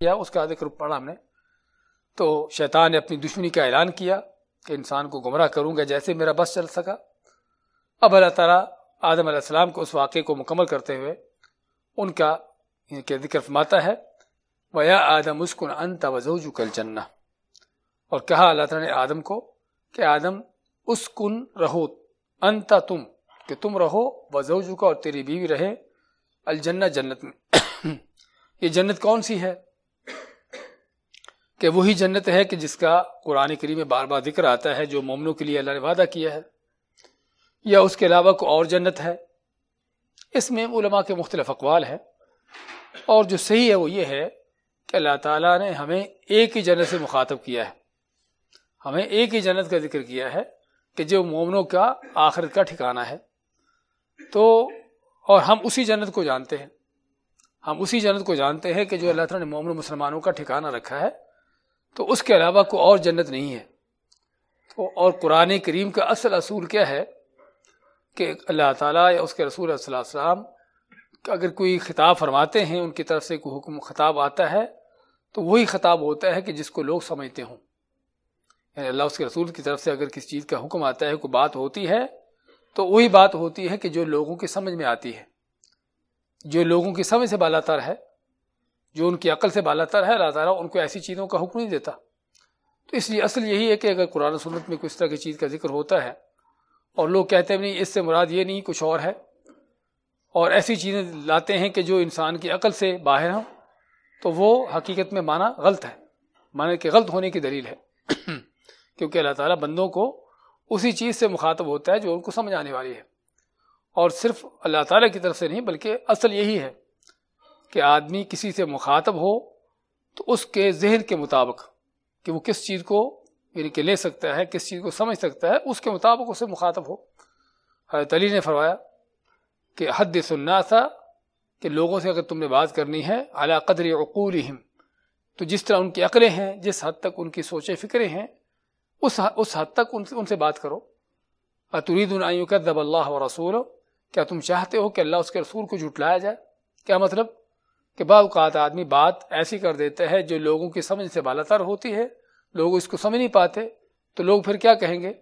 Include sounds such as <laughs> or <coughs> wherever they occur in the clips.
کیا، اس کا ذکر پڑھا ہم نے۔ تو شیطان نے اپنی دشمنی کا اعلان کیا کہ انسان کو گمراہ کروں گا جیسے میرا بس چل سکا۔ اب اللہ تعالیٰ آدم علیہ السلام کو اس واقعے کو مکمل کرتے ہوئے ان کا ذکر فرماتا ہے ویا آدم اسکن ان توجہ کل چننا اور کہا اللہ تعالیٰ نے آدم کو کہ آدم اسکن رہو انتا تم، کہ تم رہو وزوجو کا اور تیری بیوی رہے الجنہ جنت میں۔ یہ جنت کون سی ہے؟ کہ وہی جنت ہے کہ جس کا قرآن کریم میں بار بار ذکر آتا ہے، جو مومنوں کے لیے اللہ نے وعدہ کیا ہے، یا اس کے علاوہ کوئی اور جنت ہے۔ اس میں علماء کے مختلف اقوال ہیں۔ اور جو صحیح ہے وہ یہ ہے کہ اللہ تعالیٰ نے ہمیں ایک ہی جنت سے مخاطب کیا ہے۔ ہمیں ایک ہی جنت کا ذکر کیا ہے کہ جو مومنوں کا آخرت کا ٹھکانہ ہے۔ تو، اور ہم اسی جنت کو جانتے ہیں۔ ہم اسی جنت کو جانتے ہیں کہ جو اللہ تعالیٰ نے مومن مسلمانوں کا ٹھکانہ رکھا ہے۔ تو اس کے علاوہ کوئی اور جنت نہیں ہے۔ تو اور قرآن کریم کا اصل اصول کیا ہے کہ اللہ تعالیٰ یا اس کے رسول صلی اللہ علیہ وسلم اگر کوئی خطاب فرماتے ہیں، ان کی طرف سے کوئی حکم، خطاب آتا ہے، تو وہی خطاب ہوتا ہے کہ جس کو لوگ سمجھتے ہوں۔ یعنی اللہ اس کے رسول کی طرف سے اگر کسی چیز کا حکم آتا ہے، کوئی بات ہوتی ہے، تو وہی بات ہوتی ہے کہ جو لوگوں کی سمجھ میں آتی ہے۔ جو لوگوں کی سمجھ سے بالا تر ہے جو ان کی عقل سے بالا تر ہے، اللہ تعالیٰ ان کو ایسی چیزوں کا حکم نہیں دیتا۔ تو اس لیے اصل یہی ہے کہ اگر قرآن سنت میں کس طرح کی چیز کا ذکر ہوتا ہے اور لوگ کہتے ہیں نہیں، اس سے مراد یہ نہیں، کچھ اور ہے۔ اور ایسی چیزیں لاتے ہیں کہ جو انسان کی عقل سے باہر ہوں، تو وہ حقیقت میں مانا غلط ہے۔ مانا کہ غلط ہونے کی دلیل ہے۔ <clears throat> کیونکہ اللہ تعالیٰ بندوں کو اسی چیز سے مخاطب ہوتا ہے جو ان کو سمجھ آنے والی ہے۔ اور صرف اللہ تعالیٰ کی طرف سے نہیں، بلکہ اصل یہی ہے۔ کہ آدمی کسی سے مخاطب ہو تو اس کے ذہن کے مطابق کہ وہ کس چیز کو یعنی کہ لے سکتا ہے، کس چیز کو سمجھ سکتا ہے، اس کے مطابق اسے مخاطب ہو۔ حضرت علی نے فرمایا کہ حد سننا تھا کہ لوگوں سے اگر تم نے بات کرنی ہے اعلیٰ قدر عقول تو جس طرح ان کی عقلیں ہیں، جس حد تک ان کی سوچیں، فکریں ہیں، اس اس حد تک ان سے بات کرو۔ اترید دب اللہ و رسول کیا تم چاہتے ہو کہ اللہ اس کے رسول کو جھٹلایا جائے؟ کیا مطلب؟ کہ بعض اوقات آدمی بات ایسی کر دیتا ہے جو لوگوں کی سمجھ سے بالا تر ہوتی ہے، لوگ اس کو سمجھ نہیں پاتے، تو لوگ پھر کیا کہیں گے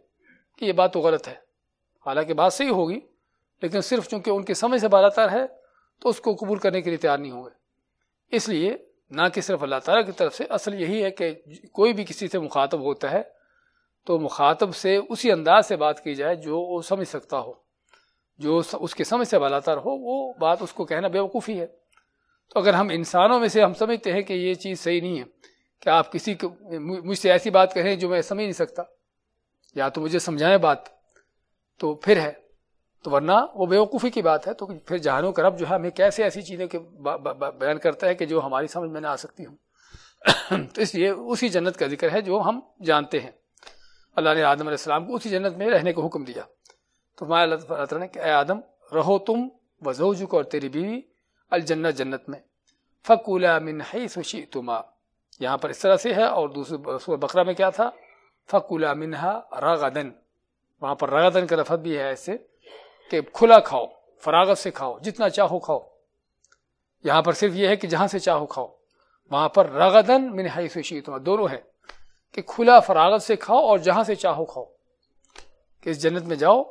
کہ یہ بات تو غلط ہے۔ حالانکہ بات صحیح ہوگی، لیکن صرف چونکہ ان کی سمجھ سے بالا تر ہے، تو اس کو قبول کرنے کے لیے تیار نہیں ہوں گے اس لیے نہ کہ صرف اللہ تعالیٰ کی طرف سے، اصل یہی ہے کہ کوئی بھی کسی سے مخاطب ہوتا ہے، تو مخاطب سے اسی انداز سے بات کی جائے جو وہ سمجھ سکتا ہو۔ جو اس کی سمجھ سے بالا تر ہو، وہ بات اس کو کہنا بے وقوفی ہے۔ تو اگر ہم انسانوں میں سے ہم سمجھتے ہیں کہ یہ چیز صحیح نہیں ہے کہ آپ کسی کو مجھ سے ایسی بات کہیں جو میں سمجھ نہیں سکتا؟ یا تو مجھے سمجھائیں بات تو پھر ہے۔ تو ورنہ وہ بیوقوفی کی بات ہے۔ تو پھر جہانوں کا رب جو ہے ہمیں کیسے ایسی چیزیں کے بیان کرتا ہے کہ جو ہماری سمجھ میں نہ آ سکتی ہوں؟ <coughs> تو اس لیے اسی جنت کا ذکر ہے جو ہم جانتے ہیں۔ اللہ نے آدم علیہ السلام کو اسی جنت میں رہنے کو حکم دیا۔ تو ہمارے اللہ تعالیٰ نے کہ اے آدم، رہو تم وزوجک اور تیری بیوی الجنت جنت میں۔ فکولا من حیث شئتما۔ یہاں پر اس طرح سے ہے اور دوسرے سورہ بقرہ میں کیا تھا؟ فکولا منہا رغدن وہاں پر رغدن کا لفظ بھی ہے ایسے کہ کھلا کھاؤ، فراغت سے کھاؤ، جتنا چاہو کھاؤ۔ یہاں پر صرف یہ ہے کہ جہاں سے چاہو کھاؤ۔ وہاں پر رغدن من حیث شئتما۔ دونوں ہے کہ کھلا فراغت سے کھاؤ اور جہاں سے چاہو کھاؤ۔ کہ اس جنت میں جاؤ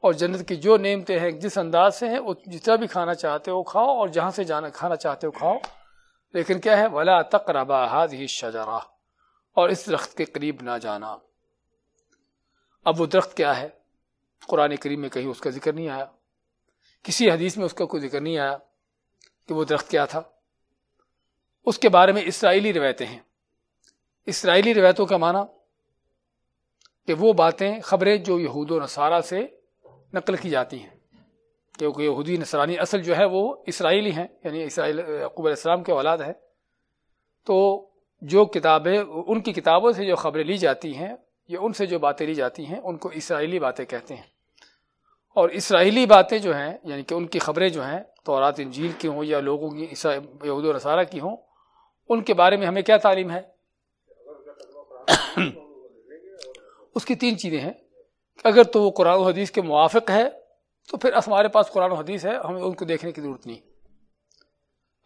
اور جنت کی جو نعمتیں ہیں، جس انداز سے ہیں، وہ جتنا بھی کھانا چاہتے ہو کھاؤ اور جہاں سے جانا، کھانا چاہتے ہو کھاؤ۔ لیکن کیا ہے؟ ولا تقربا ہی شجرا اور اس درخت کے قریب نہ جانا۔ اب وہ درخت کیا ہے؟ قرآن کریم میں کہیں اس کا ذکر نہیں آیا۔ کسی حدیث میں اس کا کوئی ذکر نہیں آیا کہ وہ درخت کیا تھا۔ اس کے بارے میں اسرائیلی روایتیں ہیں۔ اسرائیلی روایتوں کا معنی کہ وہ باتیں، خبریں جو یہود و نصارہ سے نقل کی جاتی ہیں۔ کیونکہ یہودی نصرانی اصل جو ہے وہ اسرائیلی ہیں یعنی اسرائیل علیہ السلام کے اولاد ہیں۔ تو جو کتابیں، ان کی کتابوں سے جو خبریں لی جاتی ہیں، یا ان سے جو باتیں لی جاتی ہیں، ان کو اسرائیلی باتیں کہتے ہیں۔ اور اسرائیلی باتیں جو ہیں یعنی کہ ان کی خبریں جو ہیں تو رات انجیل کی ہوں، یا لوگوں کی یہود و نصارہ کی ہوں، ان کے بارے میں ہمیں کیا تعلیم ہے؟ <coughs> اس کی تین چیزیں ہیں۔ اگر تو وہ قرآن و حدیث کے موافق ہے، تو پھر ہمارے پاس قرآن و حدیث ہے، ہمیں ان کو دیکھنے کی ضرورت نہیں۔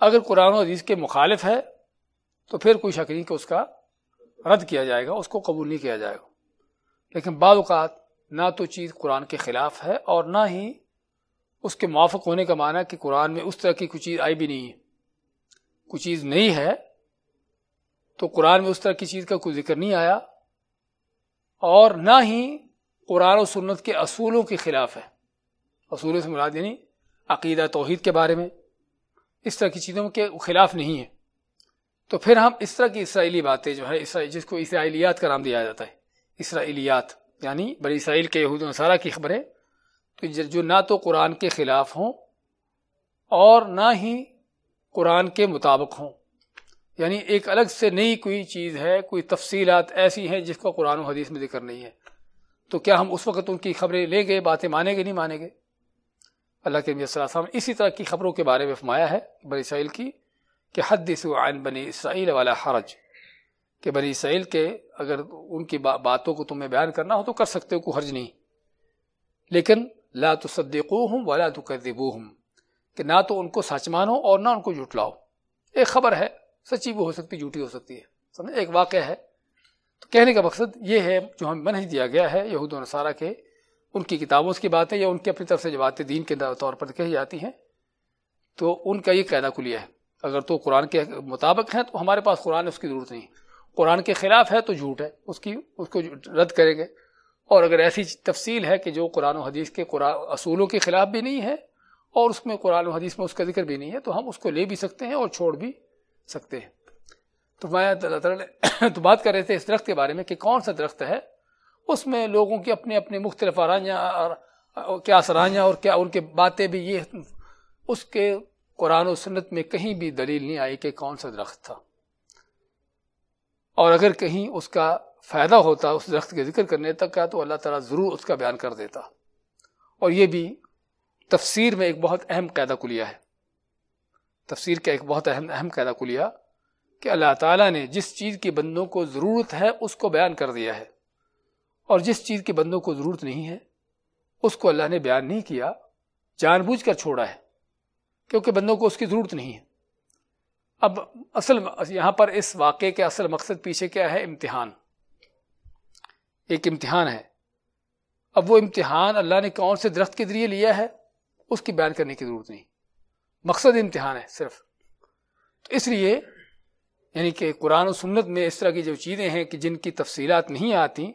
اگر قرآن و حدیث کے مخالف ہے، تو پھر کوئی شک نہیں کہ اس کا رد کیا جائے گا، اس کو قبول نہیں کیا جائے گا۔ لیکن بعض اوقات نہ تو چیز قرآن کے خلاف ہے اور نہ ہی اس کے موافق ہونے کا معنی کہ قرآن میں اس طرح کی کوئی چیز آئی بھی نہیں ہے۔ کوئی چیز نہیں ہے، تو قرآن میں اس طرح کی چیز کا کوئی ذکر نہیں آیا اور نہ ہی قرآن و سنت کے اصولوں کے خلاف ہے۔ اصولوں سے مراد یعنی عقیدہ توحید کے بارے میں۔ اس طرح کی چیزوں کے خلاف نہیں ہے۔ تو پھر ہم اس طرح کی اسرائیلی باتیں جو ہے جس کو اسرائیلیات کا نام دیا جاتا ہے۔ اسرائیلیات یعنی بڑی اسرائیل کے یہود نصارہ کی خبریں۔ تو جو نہ تو قرآن کے خلاف ہوں اور نہ ہی قرآن کے مطابق ہوں۔ یعنی ایک الگ سے نئی کوئی چیز ہے، کوئی تفصیلات ایسی ہیں جس کا قرآن و حدیث میں ذکر نہیں ہے۔ تو کیا ہم اس وقت ان کی خبریں لیں گے، باتیں مانیں گے، نہیں مانیں گے؟ اللہ کے نبی صلی اللہ علیہ وسلم اسی طرح کی خبروں کے بارے میں فرمایا ہے بنی اسرائیل کی کہ حد عن بنی اسرائیل والا حرج، کہ بنی اسرائیل کے اگر ان کی باتوں کو تمہیں بیان کرنا ہو تو کر سکتے ہو، کوئی حرج نہیں۔ لیکن لا تصدقوہم ولا تکذبوہم، کہ نہ تو ان کو سچ مانو اور نہ ان کو جھٹلاؤ۔ ایک خبر ہے، سچی بھی ہو سکتی، جھوٹی ہو سکتی ہے۔ سمجھ ایک واقعہ ہے۔ تو کہنے کا مقصد یہ ہے جو ہم منہج دیا گیا ہے، یہود و نصارہ کے، ان کی کتابوں کی باتیں یا ان کی اپنی طرف سے جو باتیں دین کے طور پر کہی جاتی ہیں، تو ان کا یہ قاعدہ کلیا ہے۔ اگر تو قرآن کے مطابق ہیں تو ہمارے پاس قرآن اس کی ضرورت نہیں قرآن کے خلاف ہے تو جھوٹ ہے، اس کی، اس کو رد کریں گے۔ اور اگر ایسی تفصیل ہے کہ جو قرآن و حدیث کے قرآن، اصولوں کے خلاف بھی نہیں ہے اور اس میں قرآن و حدیث میں اس کا ذکر بھی نہیں ہے، تو ہم اس کو لے بھی سکتے ہیں اور چھوڑ بھی سکتے ہیں۔ تو میں اللہ تعالیٰ <coughs> تو بات کر رہے تھے اس درخت کے بارے میں کہ کون سا درخت ہے؟ اس میں لوگوں کی اپنے اپنے مختلف آرائیاں اور کیا سرائیاں اور کیا ان کے باتیں بھی یہ اس کے قرآن و سنت میں کہیں بھی دلیل نہیں آئی کہ کون سا درخت تھا۔ اور اگر کہیں اس کا فائدہ ہوتا، اس درخت کے ذکر کرنے تک کا، تو اللہ تعالیٰ ضرور اس کا بیان کر دیتا۔ اور یہ بھی تفسیر میں ایک بہت اہم قاعدہ کلیا ہے۔ تفسیر کا ایک بہت اہم اہم قاعدہ کلیا کہ اللہ تعالیٰ نے جس چیز کی بندوں کو ضرورت ہے اس کو بیان کر دیا ہے۔ اور جس چیز کی بندوں کو ضرورت نہیں ہے، اس کو اللہ نے بیان نہیں کیا، جان بوجھ کر چھوڑا ہے، کیونکہ بندوں کو اس کی ضرورت نہیں ہے۔ اب اصل یہاں پر اس واقعے کے اصل مقصد پیچھے کیا ہے؟ امتحان۔ ایک امتحان ہے۔ اب وہ امتحان اللہ نے کون سے درخت کے ذریعے لیا ہے، اس کی بیان کرنے کی ضرورت نہیں۔ مقصد امتحان ہے صرف۔ تو اس لیے یعنی کہ قرآن و سنت میں اس طرح کی جو چیزیں ہیں کہ جن کی تفصیلات نہیں آتی،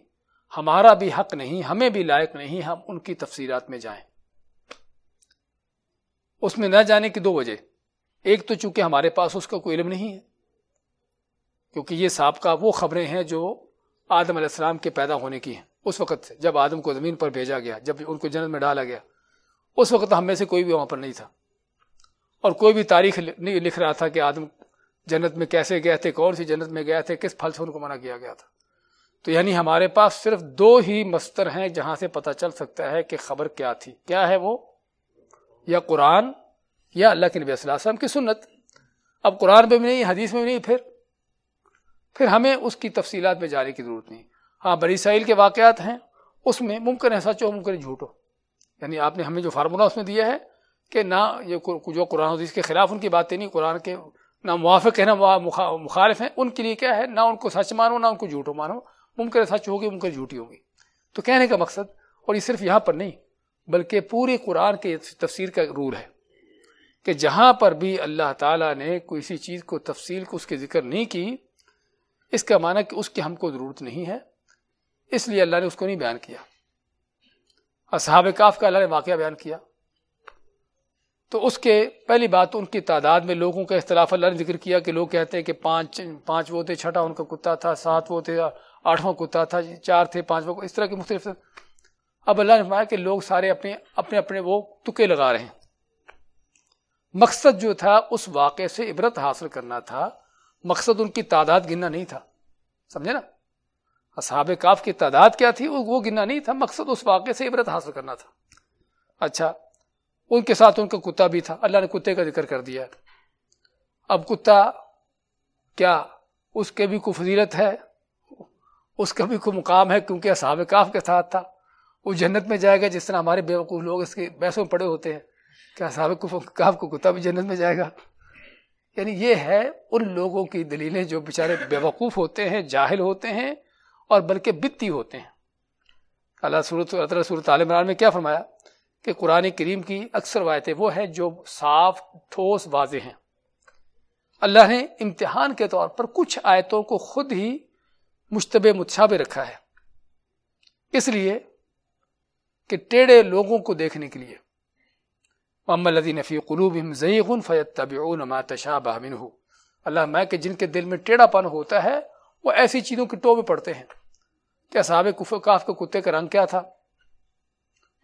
ہمارا بھی حق نہیں، ہمیں بھی لائق نہیں، ہم ان کی تفصیلات میں جائیں۔ اس میں نہ جانے کی دو وجہ۔ ایک تو چونکہ ہمارے پاس اس کا کوئی علم نہیں ہے، کیونکہ یہ سابقہ وہ خبریں ہیں جو آدم علیہ السلام کے پیدا ہونے کی ہیں۔ اس وقت سے جب آدم کو زمین پر بھیجا گیا، جب ان کو جنت میں ڈالا گیا، اس وقت ہم میں سے کوئی بھی وہاں پر نہیں تھا۔ اور کوئی بھی تاریخ نہیں لکھ رہا تھا کہ آدم جنت میں کیسے گئے تھے، کون سی جنت میں گئے تھے، کس پھل سے ان کو منع کیا گیا تھا؟ تو یعنی ہمارے پاس صرف دو ہی مستر ہیں جہاں سے پتہ چل سکتا ہے کہ خبر کیا تھی۔ کیا ہے وہ؟ یا قرآن، یا اللہ کے نبی صلی اللہ علیہ وسلم کی سنت۔ اب قرآن میں بھی نہیں، حدیث میں بھی نہیں، پھر؟ پھر ہمیں اس کی تفصیلات میں جانے کی ضرورت نہیں۔ ہاں بری سائل کے واقعات ہیں، اس میں ممکن ہے سچ ہو ممکن جھوٹ ہو۔ یعنی آپ نے ہمیں جو فارمولہ اس میں دیا ہے کہ نہ، یہ جو قرآن حدیث کے خلاف ان کی باتیں نہیں، قرآن کے نہ موافق ہے نہ مخالف ہیں۔ ان کے لیے کیا ہے؟ نہ ان کو سچ مانو، نہ ان کو جھوٹو مانو۔ ممکن سچ ہوگی، ممکن جھوٹی ہوگی۔ تو کہنے کا مقصد، اور یہ صرف یہاں پر نہیں، بلکہ پورے قرآن کے تفسیر کا رول ہے کہ جہاں پر بھی اللہ تعالیٰ نے کسی چیز کو تفصیل کو اس کے ذکر نہیں کی، اس کا معنی کہ اس کی ہم کو ضرورت نہیں ہے۔ اس لیے اللہ نے اس کو نہیں بیان کیا۔ اصحاب کاف کا اللہ نے واقعہ بیان کیا۔ تو اس کے پہلی بات ان کی تعداد میں لوگوں کا اختلاف اللہ نے ذکر کیا کہ لوگ کہتے ہیں کہ پانچ پانچ وہ تھے، چھٹا ان کا کتا تھا، سات وہ تھے، آٹھواں کتا تھا، چار تھے پانچ وہ اس طرح کی مختلف اب اللہ نے فرمایا کہ لوگ سارے اپنے اپنے اپنے وہ تکے لگا رہے ہیں۔ مقصد جو تھا اس واقعے سے عبرت حاصل کرنا تھا، مقصد ان کی تعداد گننا نہیں تھا۔ سمجھے نا؟ اصحاب کاف کی تعداد کیا تھی؟ وہ گننا نہیں تھا، مقصد اس واقعے سے عبرت حاصل کرنا تھا۔ اچھا ان کے ساتھ ان کا کتا بھی تھا۔ اللہ نے کتے کا ذکر کر دیا۔ اب کتا کیا؟ اس کے بھی کوئی فضیلت ہے؟ اس کا بھی کوئی مقام ہے؟ کیونکہ اصحاب کاف کے ساتھ تھا۔ وہ جنت میں جائے گا جس طرح ہمارے لوگ اس کے بحثوں میں پڑے ہوتے ہیں کیا صحابہ کاف کو کتا بھی جنت میں جائے گا۔ یعنی یہ ہے ان لوگوں کی دلیلیں جو بیچارے بے وقوف ہوتے ہیں، جاہل ہوتے ہیں اور بلکہ بتی ہوتے ہیں۔ اللہ صورت صورت عالم میں کیا فرمایا؟ کہ قرآن کریم کی اکثر وایتیں وہ ہیں جو صاف، ٹھوس، واضح ہیں۔ اللہ نے امتحان کے طور پر کچھ آیتوں کو خود ہی مشتبہ متشابہ رکھا ہے۔ اس لیے کہ ٹیڑے لوگوں کو دیکھنے کے لیے۔ محمد الدین فی قلوب ضعیغ فیت طبی تشابہ منہ اللہ میں کہ جن کے دل میں ٹیڑھا پن ہوتا ہے، وہ ایسی چیزوں کے ٹوبے پڑتے ہیں۔ کیا صحابہ کفر، کاف کے کتے کا رنگ کیا تھا؟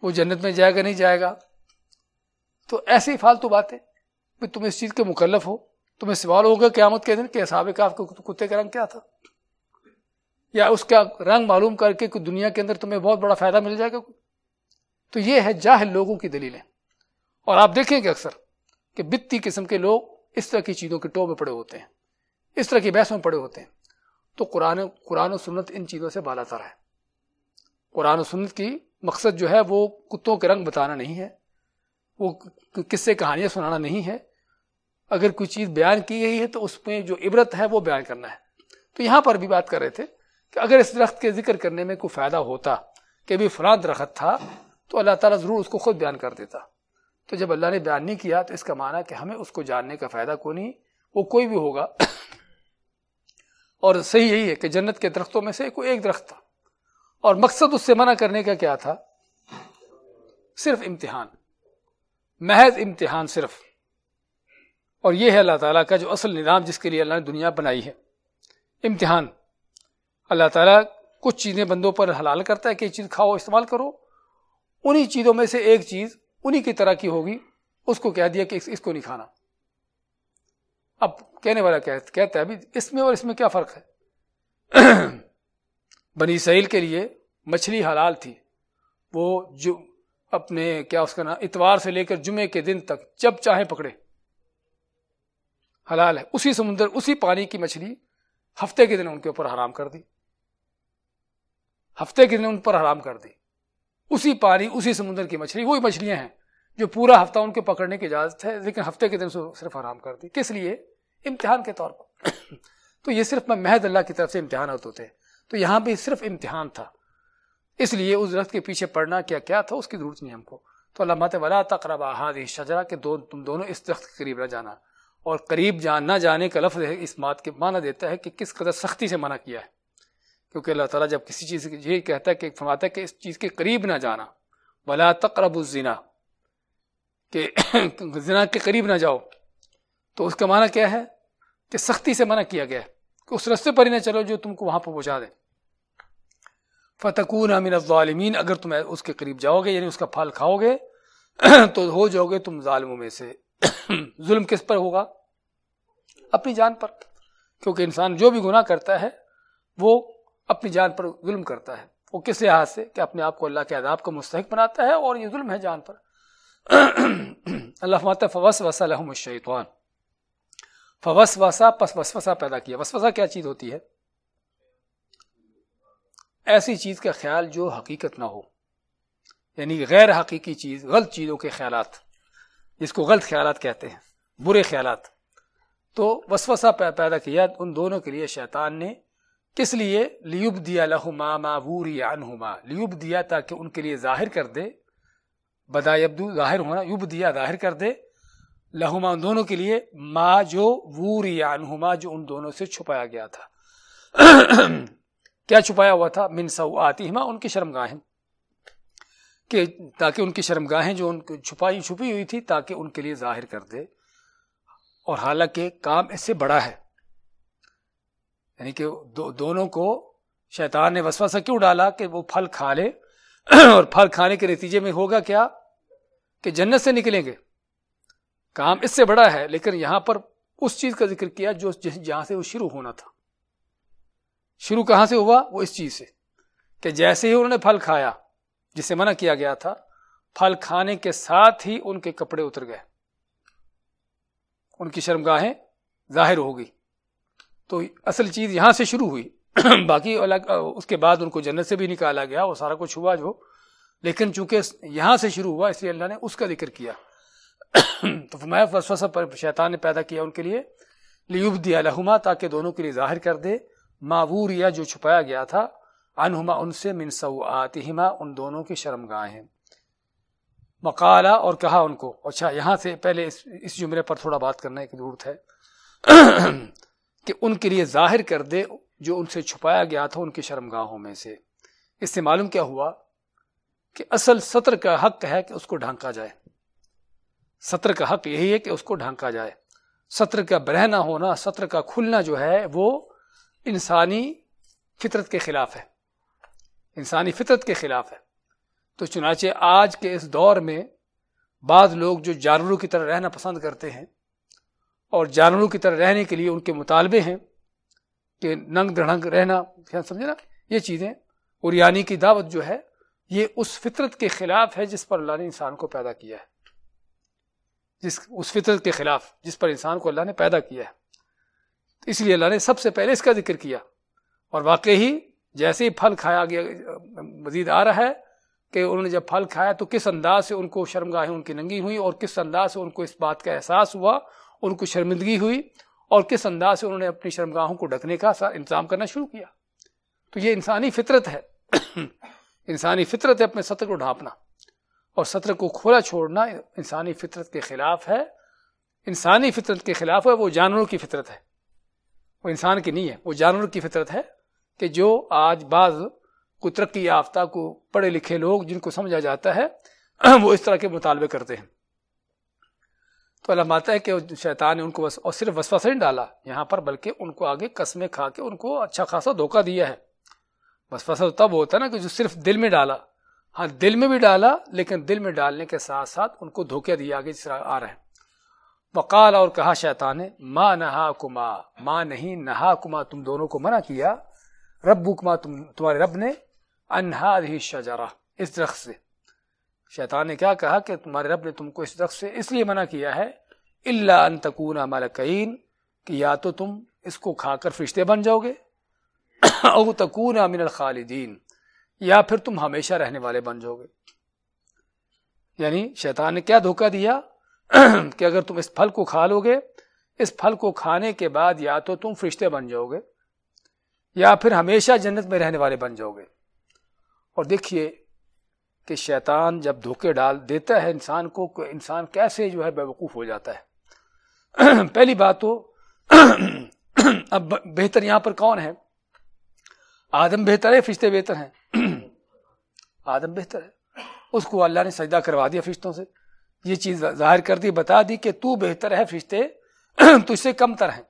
وہ جنت میں جائے گا نہیں جائے گا۔ تو ایسی فالتو باتیں تم اس چیز کے مکلف ہو۔ تمہیں سوال ہوگا قیامت کے دن کہ صحابہ کاف کے کتے کا رنگ کیا تھا؟ یا اس کا رنگ معلوم کر کے دنیا کے اندر تمہیں بہت بڑا فائدہ مل جائے گا؟ تو یہ ہے جاہل لوگوں کی دلیلیں۔ اور آپ دیکھیں گے اکثر کہ بتی قسم کے لوگ اس طرح کی چیزوں کے ٹو میں پڑے ہوتے ہیں، اس طرح کی بحث میں پڑے ہوتے ہیں۔ تو قرآن قرآن و سنت ان چیزوں سے بالا تر ہے۔ قرآن و سنت کی مقصد جو ہے وہ کتوں کے رنگ بتانا نہیں ہے، وہ کس سے کہانیاں سنانا نہیں ہے۔ اگر کوئی چیز بیان کی گئی ہے تو اس میں جو عبرت ہے وہ بیان کرنا ہے۔ تو یہاں پر بھی بات کر رہے تھے کہ اگر اس درخت کے ذکر کرنے میں کوئی فائدہ ہوتا کہ بھی فلاں درخت تھا تو اللہ تعالیٰ ضرور اس کو خود بیان کر دیتا۔ تو جب اللہ نے بیان نہیں کیا تو اس کا معنی کہ ہمیں اس کو جاننے کا فائدہ کو نہیں، وہ کوئی بھی ہوگا۔ اور صحیح یہی ہے کہ جنت کے درختوں میں سے کوئی ایک درخت تھا۔ اور مقصد اس سے منع کرنے کا کیا تھا؟ صرف امتحان۔ محض امتحان صرف۔ اور یہ ہے اللہ تعالیٰ کا جو اصل نظام جس کے لیے اللہ نے دنیا بنائی ہے۔ امتحان۔ اللہ تعالیٰ کچھ چیزیں بندوں پر حلال کرتا ہے کہ یہ چیز کھاؤ، استعمال کرو۔ انہی چیزوں میں سے ایک چیز انہی کی طرح کی ہوگی۔ اس کو کہہ دیا کہ اس کو نہیں کھانا۔ اب کہنے والا کہتا ہے ابھی اس میں اور اس میں کیا فرق ہے؟ بنی سیل کے لیے مچھلی حلال تھی۔ وہ جو اپنے کیا اس کا نام، اتوار سے لے کر جمعے کے دن تک جب چاہے پکڑے۔ حلال ہے۔ اسی سمندر، اسی پانی کی مچھلی ہفتے کے دن ان کے اوپر حرام کر دی۔ ہفتے کے دن ان پر حرام کر دی۔ اسی پانی، اسی سمندر کی مچھلی، وہی مچھلیاں ہیں جو پورا ہفتہ ان کے پکڑنے کی اجازت ہے، لیکن ہفتے کے دن صرف حرام کر دی۔ کس لیے؟ امتحان کے طور پر۔ تو یہ صرف میں محض اللہ کی طرف سے امتحانات ہوتے ہیں۔ تو یہاں بھی صرف امتحان تھا۔ اس لیے اس درخت کے پیچھے پڑھنا کیا کیا تھا، اس کی ضرورت نہیں ہم کو۔ تو اللہ مات ولا تقربا ہادی شجرا کے دو تم دونوں اس درخت کے قریب نہ جانا۔ اور قریب جان نہ جانے کا لفظ ہے، اس بات کے معنی دیتا ہے کہ کس قدر سختی سے منع کیا ہے۔ کیونکہ اللہ تعالیٰ جب کسی چیز یہ کہتا ہے کہ فرماتا ہے کہ اس چیز کے قریب نہ جانا۔ ولا تقرب الزنا، کہ <coughs> زنا کے قریب نہ جاؤ۔ تو اس کا معنی کیا ہے؟ کہ سختی سے منع کیا گیا ہے۔ کہ اس رستے پر ہی نہ چلو جو تم کو وہاں پہ پہنچا دے فتقون امین الظالمین، اگر تم اس کے قریب جاؤ گے یعنی اس کا پھل کھاؤ گے، تو ہو جاؤ گے تم ظالموں میں سے۔ <coughs> ظلم کس پر ہوگا؟ اپنی جان پر، کیونکہ انسان جو بھی گناہ کرتا ہے، وہ اپنی جان پر ظلم کرتا ہے۔ وہ کس لحاظ سے؟ کہ اپنے آپ کو اللہ کے عذاب کو مستحق بناتا ہے اور یہ ظلم ہے جان پر۔ <coughs> اللہ فوس وسا لحم الشیطان فوس وسا پس وسوسا پیدا کیا۔ وسوسا کیا چیز ہوتی ہے؟ ایسی چیز کا خیال جو حقیقت نہ ہو۔ یعنی غیر حقیقی چیز، غلط چیزوں کے خیالات، جس کو غلط خیالات کہتے ہیں، برے خیالات۔ تو وسوسا پیدا کیا ان دونوں کے لیے شیطان نے کس لیے؟ لیوب دیا لہما معوری عنہما لیوب دیا تاکہ ان کے لیے ظاہر کر دے۔ بدا یبدو، ظاہر ہونا یوب دیا ظاہر کر دے۔ لہما ان دونوں کے لیے ما جو ووری عنہما جو ان دونوں سے چھپایا گیا تھا۔ کیا چھپایا ہوا تھا؟ من سو ان کی شرم گاہیں کہ تاکہ ان کی شرم گاہیں جو ان کی چھپائی، چھپی ہوئی تھی، تاکہ ان کے لیے ظاہر کر دے۔ اور حالانکہ کام اس سے بڑا ہے۔ یعنی کہ دو، دونوں کو شیطان نے وسوسہ کیوں ڈالا کہ وہ پھل کھا لے؟ <clears throat> اور پھل کھانے کے نتیجے میں ہوگا کیا؟ کہ جنت سے نکلیں گے۔ کام اس سے بڑا ہے، لیکن یہاں پر اس چیز کا ذکر کیا جو جہاں سے وہ شروع ہونا تھا۔ شروع کہاں سے ہوا؟ وہ اس چیز سے کہ جیسے ہی انہوں نے پھل کھایا جسے منع کیا گیا تھا، پھل کھانے کے ساتھ ہی ان کے کپڑے اتر گئے۔ ان کی شرمگاہیں ظاہر ہو گئی۔ تو اصل چیز یہاں سے شروع ہوئی۔ <clears throat> باقی اس کے بعد ان کو جنت سے بھی نکالا گیا، وہ سارا کچھ ہوا جو۔ لیکن چونکہ یہاں سے شروع ہوا، اس لیے اللہ نے اس کا ذکر کیا۔ <clears throat> تو فرمایا وسوسہ پر شیطان نے پیدا کیا ان کے لیے۔ لیوب دیا لہما تاکہ دونوں کے لیے ظاہر کر دے۔ معور یا جو چھپایا گیا تھا انہما ان سے من ان دونوں کی شرم گاہیں مقالہ اور کہا ان کو اچھا یہاں سے پہلے اس, اس جملے پر تھوڑا بات کرنے کی ضرورت ہے۔ <clears throat> کہ ان کے لیے ظاہر کر دے جو ان سے چھپایا گیا تھا ان کی شرم گاہوں میں سے۔ اس سے معلوم کیا ہوا کہ اصل سطر کا حق ہے کہ اس کو ڈھانکا جائے۔ سطر کا حق یہی ہے کہ اس کو ڈھانکا جائے۔ سطر کا برہنا ہونا سطر کا کھلنا جو ہے وہ انسانی فطرت کے خلاف ہے۔ انسانی فطرت کے خلاف ہے۔ تو چنانچہ آج کے اس دور میں بعض لوگ جو جانوروں کی طرح رہنا پسند کرتے ہیں اور جانوروں کی طرح رہنے کے لیے ان کے مطالبے ہیں کہ ننگ دڑھنگ رہنا سمجھے نا، یہ چیزیں، اور یعنی کی دعوت جو ہے، یہ اس فطرت کے خلاف ہے جس پر اللہ نے انسان کو پیدا کیا ہے۔ جس، اس فطرت کے خلاف جس پر انسان کو اللہ نے پیدا کیا ہے۔ اس لیے اللہ نے سب سے پہلے اس کا ذکر کیا۔ اور واقعی جیسے ہی پھل کھایا گیا، مزید آ رہا ہے کہ انہوں نے جب پھل کھایا تو کس انداز سے ان کو شرمگاہیں، ان کی ننگی ہوئی اور کس انداز سے ان کو اس بات کا احساس ہوا، ان کو شرمندگی ہوئی اور کس انداز سے انہوں نے اپنی شرمگاہوں کو ڈھکنے کا انتظام کرنا شروع کیا۔ تو یہ انسانی فطرت ہے۔ <coughs> انسانی فطرت ہے اپنے سطر کو ڈھانپنا اور سطر کو کھولا چھوڑنا انسانی فطرت کے خلاف ہے۔ انسانی فطرت کے خلاف ہے، وہ جانوروں کی فطرت ہے۔ وہ انسان کی نہیں ہے، وہ جانوروں کی فطرت ہے کہ جو آج بعض کوئی ترقی یافتہ کو پڑھے لکھے لوگ جن کو سمجھا جاتا ہے، وہ اس طرح کے مطالبے کرتے ہیں۔ تو اللہ ماتا ہے کہ شیطان نے ان کو اور صرف وسوسہ نہیں ڈالا یہاں پر، بلکہ ان کو آگے قسمیں کھا کے ان کو اچھا خاصا دھوکہ دیا ہے۔ وسوسہ تو تب ہوتا ہے نا کہ جو صرف دل میں ڈالا۔ ہاں دل میں بھی ڈالا، لیکن دل میں ڈالنے کے ساتھ ساتھ ان کو دھوکے دیا، آگے جس طرح آ رہے ہیں وقال اور کہا شیطان نے ماں نہا کما ماں نہیں نہا کما تم دونوں کو منع کیا رب کما تم، تمہارے رب نے انہا ہی شجرا اس درخت سے۔ شیطان نے کیا کہا کہ تمہارے رب نے تم کو اس درخت سے اس لیے منع کیا ہے اللہ ان تکون ملکین، کہ یا تو تم اس کو کھا کر فرشتے بن جاؤ گے، او تکون من الخالدین، یا پھر تم ہمیشہ رہنے والے بن جاؤ گے۔ یعنی شیطان نے کیا دھوکہ دیا؟ <clears throat> کہ اگر تم اس پھل کو کھا لو گے اس پھل کو کھانے کے بعد یا تو تم فرشتے بن جاؤ گے یا پھر ہمیشہ جنت میں رہنے والے بن جاؤ گے اور دیکھیے کہ شیطان جب دھوکے ڈال دیتا ہے انسان کو، کہ انسان کیسے جو ہے بے وقوف ہو جاتا ہے۔ <clears throat> پہلی بات تو <clears throat> اب بہتر یہاں پر کون ہے؟ آدم بہتر ہے، فرشتے بہتر ہیں۔ آدم بہتر ہے۔ اس کو اللہ نے سجدہ کروا دیا فرشتوں سے۔ یہ چیز ظاہر کر دی، بتا دی کہ تو بہتر ہے فرشتے، تو اس سے کم تر ہیں۔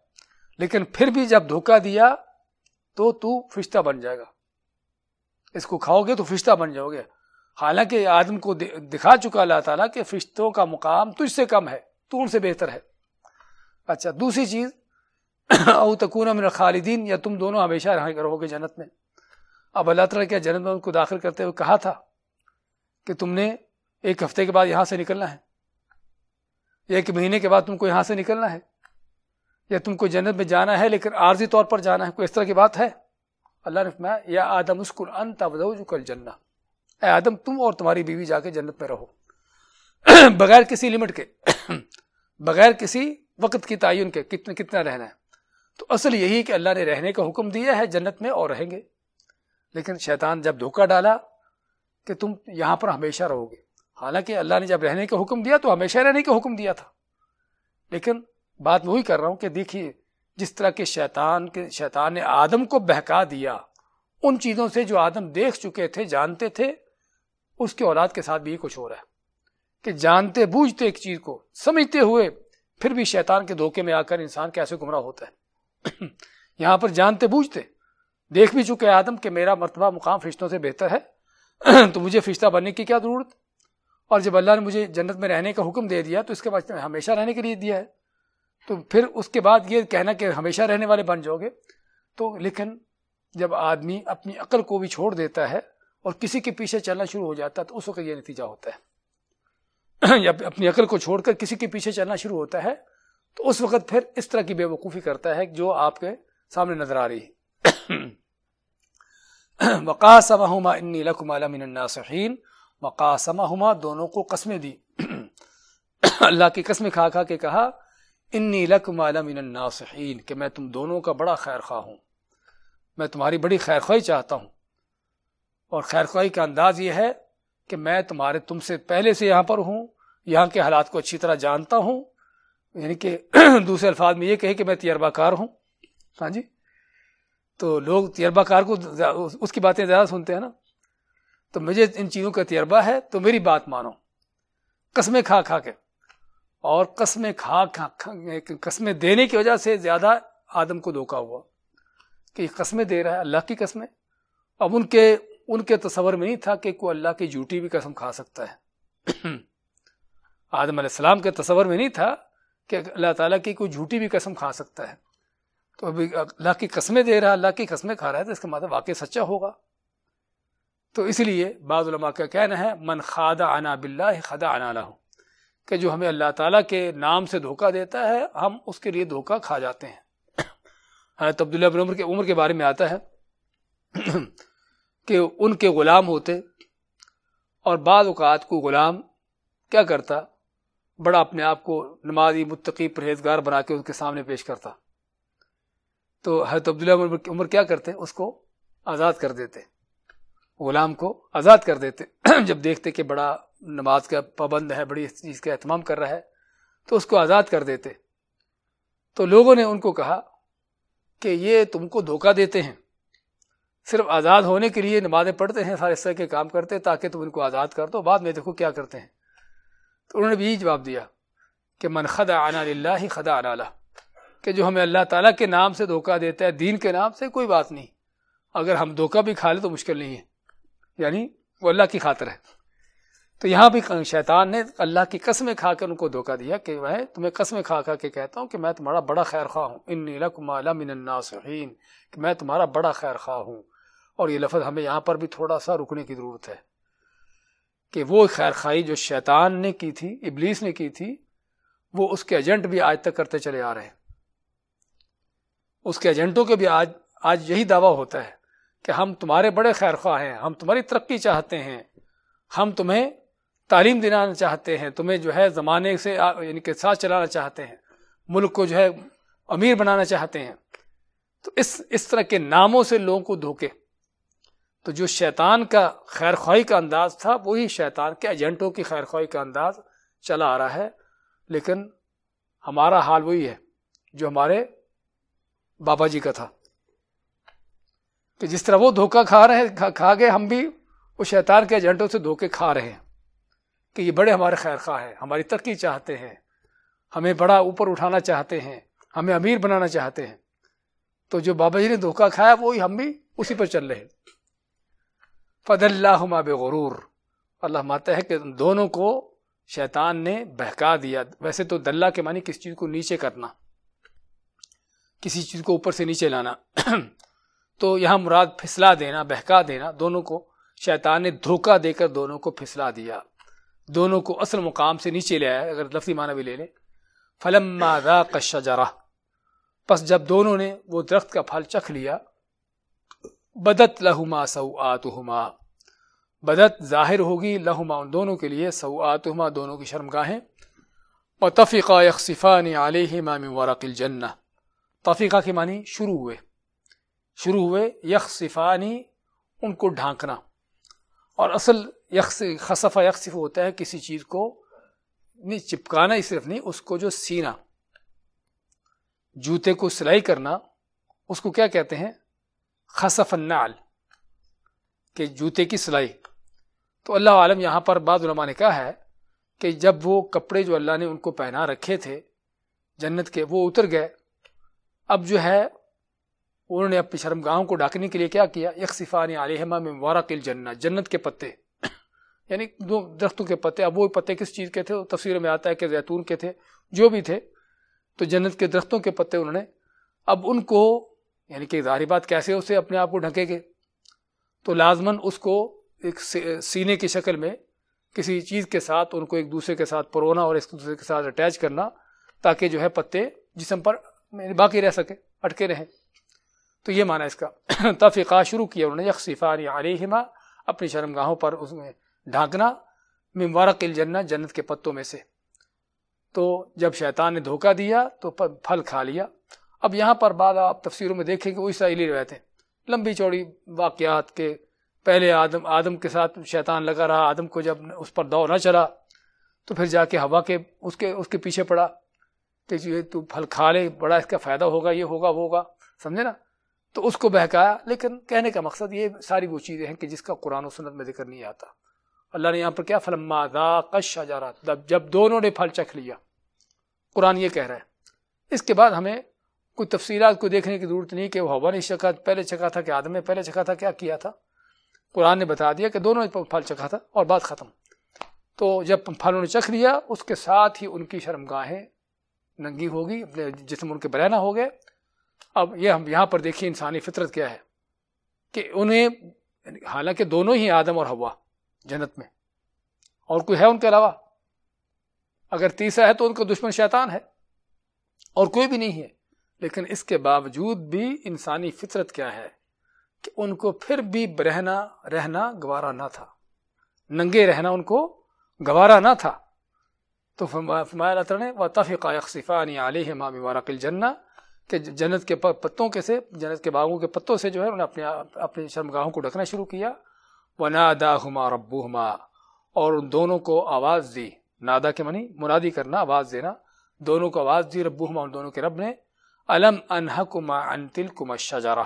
لیکن پھر بھی جب دھوکہ دیا تو تو فرشتہ بن جائے گا۔ اس کو کھاؤ گے تو فرشتہ بن جاؤ گے۔ حالانکہ آدم کو دکھا چکا اللہ تعالیٰ کہ فرشتوں کا مقام تجھ سے کم ہے، تو ان سے بہتر ہے۔ اچھا دوسری چیز، او تکون من خالدین یا تم دونوں ہمیشہ رہو گے جنت میں۔ اب اللہ تعالیٰ کیا جنت میں ان کو داخل کرتے ہوئے کہا تھا کہ تم نے ایک ہفتے کے بعد یہاں سے نکلنا ہے۔ ایک مہینے کے بعد تم کو یہاں سے نکلنا ہے۔ یا تم کو جنت میں جانا ہے لیکن عارضی طور پر جانا ہے۔ کوئی اس طرح کی بات ہے؟ اللہ نے فرمایا، یا آدم اسکل انت کل جنہ اے آدم، تم اور تمہاری بیوی جا کے جنت میں رہو۔ <clears throat> بغیر کسی لمٹ کے۔ <clears throat> بغیر کسی وقت کی تعین کے کتنے کتنا رہنا ہے۔ تو اصل یہی کہ اللہ نے رہنے کا حکم دیا ہے جنت میں اور رہیں گے۔ لیکن شیطان جب دھوکہ ڈالا کہ تم یہاں پر ہمیشہ رہو گے۔ حالانکہ اللہ نے جب رہنے کا حکم دیا تو ہمیشہ رہنے کا حکم دیا تھا۔ لیکن بات وہی کر رہا ہوں کہ دیکھیے، جس طرح کے شیطان کے، شیطان نے آدم کو بہکا دیا، ان چیزوں سے جو آدم دیکھ چکے تھے، جانتے تھے، اس کے اولاد کے ساتھ بھی کچھ ہو رہا ہے کہ جانتے بوجھتے ایک چیز کو، سمجھتے ہوئے پھر بھی شیطان کے دھوکے میں آ کر انسان کیسے گمراہ ہوتا ہے۔ <clears throat> یہاں پر جانتے بوجھتے، دیکھ بھی چکے آدم کہ میرا مرتبہ مقام فرشتوں سے بہتر ہے۔ <clears throat> تو مجھے فرشتہ بننے کی کیا ضرورت؟ اور جب اللہ نے مجھے جنت میں رہنے کا حکم دے دیا تو اس کے بعد ہمیشہ رہنے کے لیے دیا ہے۔ تو پھر اس کے بعد یہ کہنا کہ ہمیشہ رہنے والے بن جاؤ گے۔ تو لیکن جب آدمی اپنی عقل کو بھی چھوڑ دیتا ہے اور کسی کے پیچھے چلنا شروع ہو جاتا ہے تو اس وقت یہ نتیجہ ہوتا ہے۔ <clears throat> یا اپنی عقل کو چھوڑ کر کسی کے پیچھے چلنا شروع ہوتا ہے تو اس وقت پھر اس طرح کی بے وقوفی کرتا ہے جو آپ کے سامنے نظر آ رہی ہے۔ <clears throat> وقاسمہما انی لکم من الناصحین۔ وقاسمہما دونوں کو قسمیں دی <clears throat> اللہ کی قسم کھا کھا کے کہا، انی لک مالا من الناصحین کہ میں تم دونوں کا بڑا خیر خواہ ہوں۔ میں تمہاری بڑی خیر خواہی چاہتا ہوں۔ اور خیر خواہی کا انداز یہ ہے کہ میں تمہارے تم سے پہلے سے یہاں پر ہوں، یہاں کے حالات کو اچھی طرح جانتا ہوں۔ یعنی کہ <clears throat> دوسرے الفاظ میں یہ کہے کہ میں تجربہ کار ہوں۔ ہاں جی؟ تو لوگ تجربہ کار کو اس کی باتیں زیادہ سنتے ہیں نا۔ تو مجھے ان چیزوں کا تجربہ ہے، تو میری بات مانو۔ قسمیں کھا کھا کے۔ اور قسمیں کھا کھا قسمیں دینے کی وجہ سے زیادہ آدم کو دھوکا ہوا کہ قسمیں دے رہا ہے، اللہ کی قسمیں۔ اب ان کے ان کے تصور میں نہیں تھا کہ کوئی اللہ کی جھوٹی بھی قسم کھا سکتا ہے۔ <clears throat> آدم علیہ السلام کے تصور میں نہیں تھا کہ اللہ تعالیٰ کی کوئی جھوٹی بھی قسم کھا سکتا ہے۔ تو ابھی اللہ کی قسمیں دے رہا، اللہ کی قسمیں کھا رہا ہے، تو اس کا مطلب واقع سچا ہوگا۔ تو اس لیے بعض علماء کا کہنا ہے، من خادہ انا بلّہ خدا انا لہ کہ جو ہمیں اللہ تعالیٰ کے نام سے دھوکہ دیتا ہے، ہم اس کے لیے دھوکہ کھا جاتے ہیں۔ حضرت عبداللہ بن عمر کے عمر کے بارے میں آتا ہے کہ ان کے غلام ہوتے اور بعض اوقات کو غلام کیا کرتا، بڑا اپنے آپ کو نمازی متقی پرہیزگار بنا کے اس کے سامنے پیش کرتا۔ تو حضرت عبداللہ عمر کیا کرتے؟ اس کو آزاد کر دیتے۔ غلام کو آزاد کر دیتے۔ <clears throat> جب دیکھتے کہ بڑا نماز کا پابند ہے، بڑی چیز کا اہتمام کر رہا ہے، تو اس کو آزاد کر دیتے۔ تو لوگوں نے ان کو کہا کہ یہ تم کو دھوکہ دیتے ہیں۔ صرف آزاد ہونے کے لیے نمازیں پڑھتے ہیں، سارے طرح کے کام کرتے، تاکہ تم ان کو آزاد کر دو۔ بعد میں دیکھو کیا کرتے ہیں۔ تو انہوں نے بھی یہی جواب دیا کہ من خدا آنا اللہ خدا آنا کہ جو ہمیں اللہ تعالیٰ کے نام سے دھوکہ دیتا ہے، دین کے نام سے، کوئی بات نہیں۔ اگر ہم دھوکہ بھی کھا لیں تو مشکل نہیں ہے۔ یعنی وہ اللہ کی خاطر ہے۔ تو یہاں بھی شیطان نے اللہ کی قسمیں کھا کر ان کو دھوکہ دیا کہ میں تمہیں قسمیں کھا کھا کے کہتا ہوں کہ میں تمہارا بڑا خیر خواہ ہوں۔ ان من الناصحین، کہ میں تمہارا بڑا خیر خواہ ہوں۔ اور یہ لفظ ہمیں یہاں پر بھی تھوڑا سا رکنے کی ضرورت ہے کہ وہ خیر خائی جو شیطان نے کی تھی، ابلیس نے کی تھی، وہ اس کے ایجنٹ بھی آج تک کرتے چلے آ رہے ہیں۔ اس کے ایجنٹوں کے بھی آج آج یہی دعویٰ ہوتا ہے۔ کہ ہم تمہارے بڑے خیر خواہ ہیں، ہم تمہاری ترقی چاہتے ہیں، ہم تمہیں تعلیم دلانا چاہتے ہیں، تمہیں جو ہے زمانے سے یعنی کہ ساتھ چلانا چاہتے ہیں، ملک کو جو ہے امیر بنانا چاہتے ہیں۔ تو اس اس طرح کے ناموں سے لوگوں کو دھوکے۔ تو جو شیطان کا خیر خواہی کا انداز تھا، وہی شیطان کے ایجنٹوں کی خیر خواہی کا انداز چلا آ رہا ہے۔ لیکن ہمارا حال وہی ہے، جو ہمارے بابا جی کا تھا۔ کہ جس طرح وہ دھوکہ کھا رہے ہیں، کھا گئے، ہم بھی وہ شیطان کے ایجنٹوں سے دھوکے کھا رہے ہیں۔ کہ یہ بڑے ہمارے خیر خواہ ہیں، ہماری ترقی چاہتے ہیں، ہمیں بڑا اوپر اٹھانا چاہتے ہیں، ہمیں امیر بنانا چاہتے ہیں۔ تو جو بابا جی نے دھوکہ کھایا، وہی ہم بھی اسی پر چل رہے ہیں۔ فد اللہ غرور اللہ ماتا ہے کہ دونوں کو شیطان نے بہکا دیا۔ ویسے تو دلہ کے معنی کسی چیز کو نیچے کرنا، کسی چیز کو اوپر سے نیچے لانا۔ تو یہاں مراد پھسلا دینا، بہکا دینا، دونوں کو شیطان نے دھوکہ دے کر دونوں کو پھسلا دیا۔ دونوں کو اصل مقام سے نیچے لے آیا، اگر لفظی معنی بھی لے لیں۔ فلم الشجرہ پس جب دونوں نے وہ درخت کا پھل چکھ لیا، بدت لہما سو بدت ظاہر ہوگی لہما ان دونوں کے لیے سو دونوں کی شرم گاہیں اور تفیقہ یکصفان علیہ مام ورق الجنہ تفیقہ کے معنی شروع ہوئے۔ شروع ہوئے یکصفانی ان کو ڈھانکنا۔ اور اصل یکس خصف یکصف ہوتا ہے کسی چیز کو، نہیں، چپکانا ہی صرف نہیں، اس کو جو سینا۔ جوتے کو سلائی کرنا، اس کو کیا کہتے ہیں؟ خصف النعل، کہ جوتے کی سلائی۔ تو اللہ عالم یہاں پر بعض علماء نے کہا ہے کہ جب وہ کپڑے جو اللہ نے ان کو پہنا رکھے تھے جنت کے، وہ اتر گئے۔ اب جو ہے انہوں نے اپنی شرم گاہوں کو ڈاکنے کے لیے کیا کیا؟ یکسفانی علیہما میں وارق الجنہ، جنت کے پتے۔ یعنی دو درختوں کے پتے۔ اب وہ پتے کس چیز کے تھے؟ تصویر میں آتا ہے کہ زیتون کے تھے، جو بھی تھے۔ تو جنت کے درختوں کے پتے انہوں نے اب ان کو یعنی کہ ظاہری بات کیسے اسے اپنے آپ کو ڈھکے گے تو لازمن اس کو ایک سینے کی شکل میں کسی چیز کے ساتھ، ان کو ایک دوسرے کے ساتھ پرونا اور ایک دوسرے کے ساتھ اٹیچ کرنا، تاکہ جو ہے پتے جسم پر باقی رہ سکے، اٹکے رہیں۔ تو یہ معنی اس کا <coughs> تفقہ شروع کیا انہوں نے یکسفانی علیہما، اپنی شرم گاہوں پر اس میں ڈھانکنا ممبارک الجنہ، جنت کے پتوں میں سے۔ تو جب شیطان نے دھوکہ دیا تو پھل کھا لیا۔ اب یہاں پر بعد آپ تفسیروں میں دیکھیں کہ وہ اسرائیلی روایتیں لمبی چوڑی واقعات کے پہلے آدم آدم کے ساتھ شیطان لگا رہا، آدم کو جب اس پر دو نہ چلا تو پھر جا کے ہوا کے اس کے اس کے پیچھے پڑا۔ کہ تو پھل کھا لے، بڑا اس کا فائدہ ہوگا، یہ ہوگا، وہ ہوگا۔ سمجھے نا؟ تو اس کو بہکایا، لیکن کہنے کا مقصد یہ ساری وہ چیزیں ہیں کہ جس کا قرآن و سنت میں ذکر نہیں آتا۔ اللہ نے یہاں پر کیا؟ فلما ذاقش جب دونوں نے پھل چکھ لیا۔ قرآن یہ کہہ رہا ہے۔ اس کے بعد ہمیں کوئی تفصیلات کو دیکھنے کی ضرورت نہیں کہ وہ ہوا نہیں چکا پہلے چکا تھا کہ آدم نے پہلے چکا تھا، کیا کیا تھا؟ قرآن نے بتا دیا کہ دونوں نے پھل چکھا تھا اور بات ختم۔ تو جب پھلوں نے چکھ لیا، اس کے ساتھ ہی ان کی شرم گاہیں ننگی ہوگی اپنے جسم ان کے برہنا ہو گئے۔ اب یہ ہم یہاں پر دیکھیے انسانی فطرت کیا ہے کہ انہیں یعنی حالانکہ دونوں ہی آدم اور ہوا جنت میں، اور کوئی ہے ان کے علاوہ؟ اگر تیسرا ہے تو ان کا دشمن شیطان ہے، اور کوئی بھی نہیں ہے۔ لیکن اس کے باوجود بھی انسانی فطرت کیا ہے کہ ان کو پھر بھی رہنا رہنا گوارا نہ تھا۔ ننگے رہنا ان کو گوارا نہ تھا۔ تو فرمایا نے علیہ مام ورق الجنہ کہ جنت کے پتوں کے سے، جنت کے باغوں کے پتوں سے جو ہے انہوں نے اپنے اپنی شرمگاہوں کو ڈھکنا شروع کیا۔ وہ نادا ہما ربو ہما اور ان دونوں کو آواز دی۔ نادا کے منی منادی کرنا، آواز دینا۔ دونوں کو آواز دی ربو ہما ان دونوں کے رب نے۔ علم انہ کما انتل کما شجارہ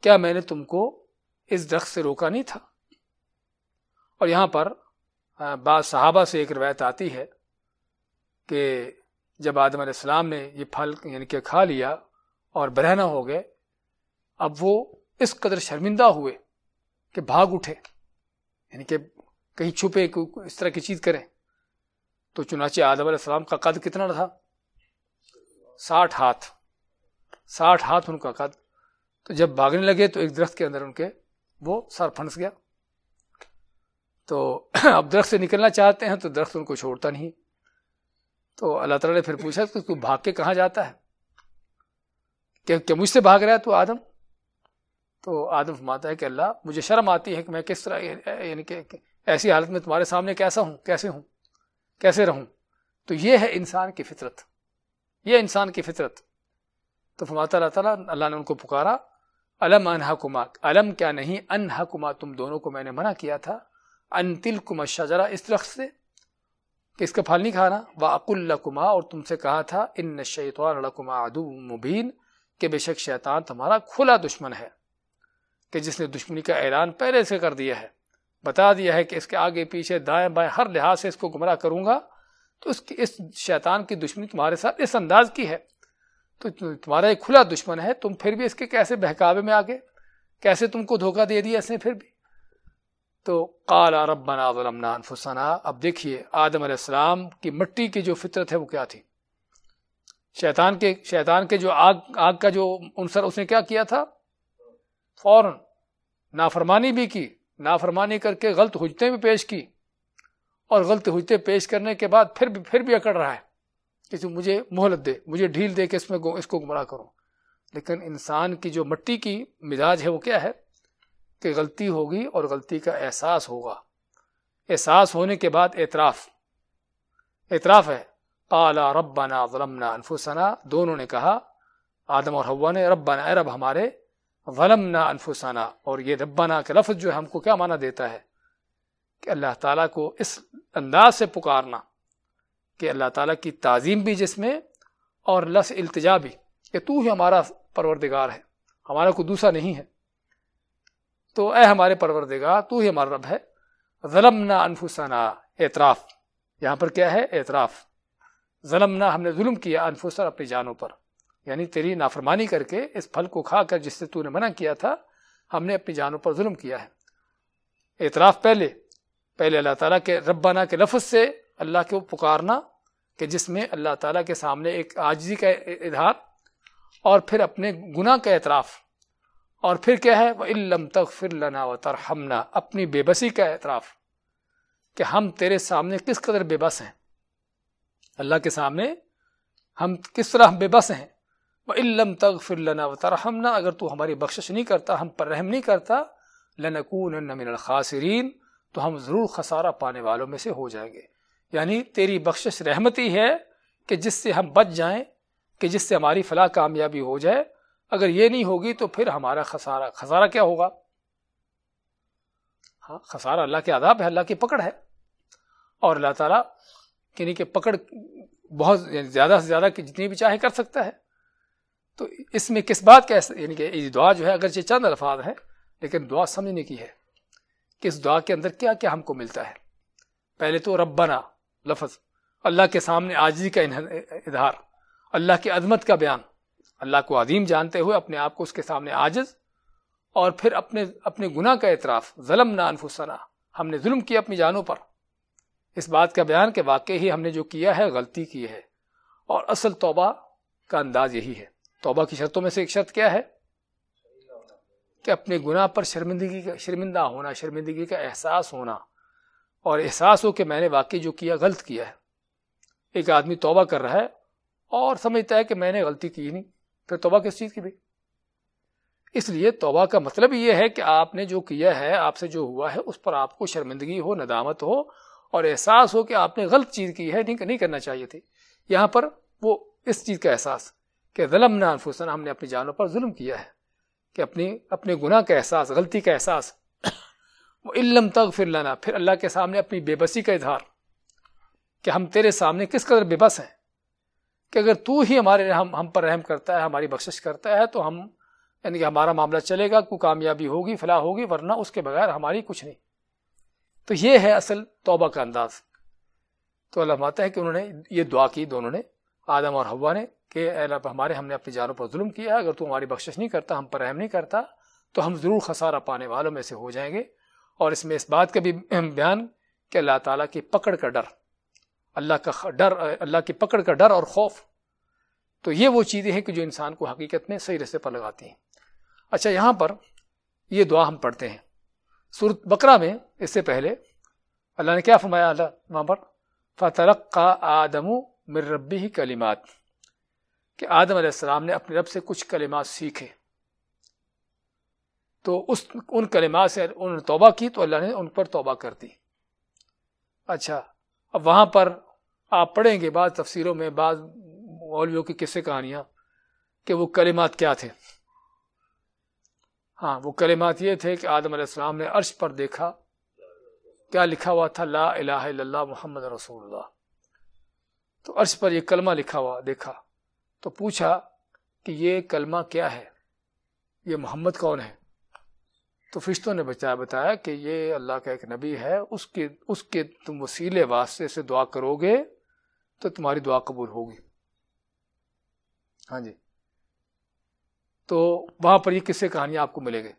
کیا میں نے تم کو اس درخت سے روکا نہیں تھا؟ اور یہاں پر بعض صحابہ سے ایک روایت آتی ہے کہ جب آدم علیہ السلام نے یہ پھل یعنی کہ کھا لیا اور برہنا ہو گئے، اب وہ اس قدر شرمندہ ہوئے کہ بھاگ اٹھے یعنی کہ کہیں چھپے اس طرح کی چیز کریں۔ تو چنانچہ آدم علیہ السلام کا قد کتنا تھا ساٹھ ہاتھ۔ ساٹھ ہاتھ ان کا قد۔ تو جب بھاگنے لگے تو ایک درخت کے اندر ان کے وہ سر پھنس گیا۔ تو <clears throat> اب درخت سے نکلنا چاہتے ہیں تو درخت ان کو چھوڑتا نہیں۔ تو اللہ تعالیٰ نے پھر پوچھا کہ تو بھاگ کے کہاں جاتا ہے؟ کہ کہ مجھ سے بھاگ رہا ہے تو آدم؟ تو آدم فرماتا ہے کہ اللہ مجھے شرم آتی ہے کہ میں کس طرح یعنی کہ ایسی حالت میں تمہارے سامنے کیسا ہوں؟ کیسے ہوں؟ کیسے رہوں؟ تو یہ ہے انسان کی فطرت۔ یہ انسان کی فطرت۔ تو فرماتا اللہ تعالیٰ، اللہ نے ان کو پکارا۔ علم انہا کما علم کیا نہیں انہا کما تم دونوں کو میں نے منع کیا تھا۔ ان تل کما شجرا اس طرح سے۔ کہ اس کا پھل نہیں کھانا۔ واق الکما اور تم سے کہا تھا ان شیطان الکما ادو مبین کہ بے شک شیطان تمہارا کھلا دشمن ہے، کہ جس نے دشمنی کا اعلان پہلے سے کر دیا ہے۔ بتا دیا ہے کہ اس کے آگے پیچھے دائیں بائیں ہر لحاظ سے اس کو گمراہ کروں گا۔ تو اس کی، اس شیطان کی دشمنی تمہارے ساتھ اس انداز کی ہے۔ تو تمہارا ایک کھلا دشمن ہے، تم پھر بھی اس کے کیسے بہکاوے میں آگے؟ کیسے تم کو دھوکہ دے دیا اس نے پھر بھی؟ تو قال ربنا ظلمنا انفسنا۔ اب دیکھیے آدم علیہ السلام کی مٹی کی جو فطرت ہے وہ کیا تھی؟ شیطان کے شیطان کے جو آگ آگ کا جو عنصر اس نے کیا کیا تھا؟ فوراً نافرمانی بھی کی، نافرمانی کر کے غلط حجتیں بھی پیش کی۔ اور غلط حجتیں پیش کرنے کے بعد پھر بھی پھر بھی اکڑ رہا ہے۔ کہ مجھے مہلت دے، مجھے ڈھیل دے کے اس میں اس کو گمراہ کروں۔ لیکن انسان کی جو مٹی کی مزاج ہے وہ کیا ہے؟ کہ غلطی ہوگی اور غلطی کا احساس ہوگا۔ احساس ہونے کے بعد اعتراف۔ اعتراف ہے۔ قالا ربنا ظلمنا انفسنا۔ دونوں نے کہا، آدم اور ہوا نے، ربنا، اے رب ہمارے، ظلمنا انفسنا۔ اور یہ ربنا کے لفظ جو ہے، ہم کو کیا معنی دیتا ہے؟ کہ اللہ تعالیٰ کو اس انداز سے پکارنا۔ کہ اللہ تعالیٰ کی تعظیم بھی جس میں اور لس التجا بھی، کہ تو ہی ہمارا پروردگار ہے۔ ہمارا کوئی دوسرا نہیں ہے۔ تو اے ہمارے پروردگار، تو ہی ہمارا رب ہے۔ ظلمنا انفسنا، اعتراف۔ یہاں پر کیا ہے؟ اعتراف۔ ظلمنا، ہم نے ظلم کیا انفسر اپنی جانوں پر۔ یعنی تیری نافرمانی کر کے اس پھل کو کھا کر جس سے تو نے منع کیا تھا، ہم نے اپنی جانوں پر ظلم کیا ہے۔ اعتراف پہلے۔ پہلے اللہ تعالیٰ کے ربانہ کے لفظ سے اللہ کو پکارنا کہ جس میں اللہ تعالیٰ کے سامنے ایک آجزی کا اظہار اور پھر اپنے گناہ کا اعتراف۔ اور پھر کیا ہے؟ وہ علم تک فر لنا و ترحمنا اپنی بے بسی کا اعتراف کہ ہم تیرے سامنے کس قدر بے بس ہیں۔ اللہ کے سامنے ہم کس طرح بے بس ہیں۔ وہ علم تک فر لنا و ترحمنا اگر تو ہماری بخشش نہیں کرتا، ہم پر رحم نہیں کرتا لنکون من الخاسرین تو ہم ضرور خسارہ پانے والوں میں سے ہو جائیں گے۔ یعنی تیری بخشش رحمتی ہے کہ جس سے ہم بچ جائیں، کہ جس سے ہماری فلاح کامیابی ہو جائے۔ اگر یہ نہیں ہوگی تو پھر ہمارا خسارہ خسارہ کیا ہوگا؟ ہاں خسارہ اللہ کے عذاب ہے، اللہ کی پکڑ ہے۔ اور اللہ تعالیٰ یعنی کہ پکڑ بہت یعنی زیادہ سے زیادہ جتنی بھی چاہے کر سکتا ہے۔ تو اس میں کس بات کا یعنی کہ دعا جو ہے، اگرچہ چند الفاظ ہے لیکن دعا سمجھنے کی ہے کہ اس دعا کے اندر کیا کیا ہم کو ملتا ہے۔ پہلے تو ربنا، لفظ، اللہ کے سامنے آجزی کا اظہار، اللہ کی عظمت کا بیان۔ اللہ کو عظیم جانتے ہوئے اپنے آپ کو اس کے سامنے آجز اور پھر اپنے اپنے گناہ کا اعتراف ظلم نہ انفسنا، ہم نے ظلم کیا اپنی جانوں پر۔ اس بات کا بیان کہ واقعی ہی ہم نے جو کیا ہے، غلطی کی ہے۔ اور اصل توبہ کا انداز یہی ہے۔ توبہ کی شرطوں میں سے ایک شرط کیا ہے؟ کہ اپنے گناہ پر شرمندگی کا، شرمندہ ہونا، شرمندگی کا احساس ہونا۔ اور احساس ہو کہ میں نے واقعی جو کیا، غلط کیا ہے۔ ایک آدمی توبہ کر رہا ہے اور سمجھتا ہے کہ میں نے غلطی کی نہیں۔ پھر توبہ کس چیز کی بھی؟ اس لیے توبہ کا مطلب یہ ہے کہ آپ نے جو کیا ہے، آپ سے جو ہوا ہے، اس پر آپ کو شرمندگی ہو، ندامت ہو اور احساس ہو کہ آپ نے غلط چیز کی ہے، نہیں کرنا چاہیے تھی۔ یہاں پر وہ اس چیز کا احساس کہ ظلم نہ انفسن ہم نے اپنی جانوں پر ظلم کیا ہے۔ کہ اپنی، اپنے گناہ کا احساس، غلطی کا احساس <coughs> وہ علم تک پھر لانا پھر اللہ کے سامنے اپنی بے بسی کا اظہار کہ ہم تیرے سامنے کس قدر بے بس ہیں۔ کہ اگر تو ہی ہمارے ہم ہم پر رحم کرتا ہے، ہماری بخشش کرتا ہے، تو ہم یعنی کہ ہمارا معاملہ چلے گا، کوئی کامیابی ہوگی، فلاح ہوگی، ورنہ اس کے بغیر ہماری کچھ نہیں۔ تو یہ ہے اصل توبہ کا انداز۔ تو اللہ ماتا ہے کہ انہوں نے یہ دعا کی، دونوں نے، آدم اور ہوا نے، کہ اللہ ہمارے، ہم نے اپنی جانوں پر ظلم کیا، اگر تو ہماری بخشش نہیں کرتا، ہم پر رحم نہیں کرتا، تو ہم ضرور خسارہ پانے والوں میں سے ہو جائیں گے۔ اور اس میں اس بات کا بھی بیان کہ اللہ تعالیٰ کی پکڑ کا ڈر اللہ کا ڈر، اللہ کی پکڑ کا ڈر اور خوف۔ تو یہ وہ چیزیں ہیں کہ جو انسان کو حقیقت میں صحیح رستے پر لگاتی ہیں۔ اچھا یہاں پر یہ دعا ہم پڑھتے ہیں۔ سورت بکرا میں اس سے پہلے اللہ نے کیا فرمایا؟ اللہ وہاں پر فترق کا آدم مر ربی کلمات کہ آدم علیہ السلام نے اپنے رب سے کچھ کلمات سیکھے۔ تو اس، ان کلمات سے انہوں نے توبہ کی تو اللہ نے ان پر توبہ کر دی۔ اچھا اب وہاں پر آپ پڑھیں گے بعض تفسیروں میں، بعض مولویوں کی قصے کہانیاں کہ وہ کلمات کیا تھے؟ ہاں وہ کلمات یہ تھے کہ آدم علیہ السلام نے عرش پر دیکھا، کیا لکھا ہوا تھا؟ لا الہ الا اللہ محمد رسول اللہ۔ تو عرش پر یہ کلمہ لکھا ہوا، دیکھا۔ تو پوچھا کہ یہ کلمہ کیا ہے؟ یہ محمد کون ہے؟ تو فرشتوں نے بچایا بتایا کہ یہ اللہ کا ایک نبی ہے، اس کے اس کے تم وسیلے واسطے سے دعا کرو گے۔ تو تمہاری دعا قبول ہوگی۔ ہاں جی۔ تو وہاں پر یہ کسے کہانی آپ کو ملے گی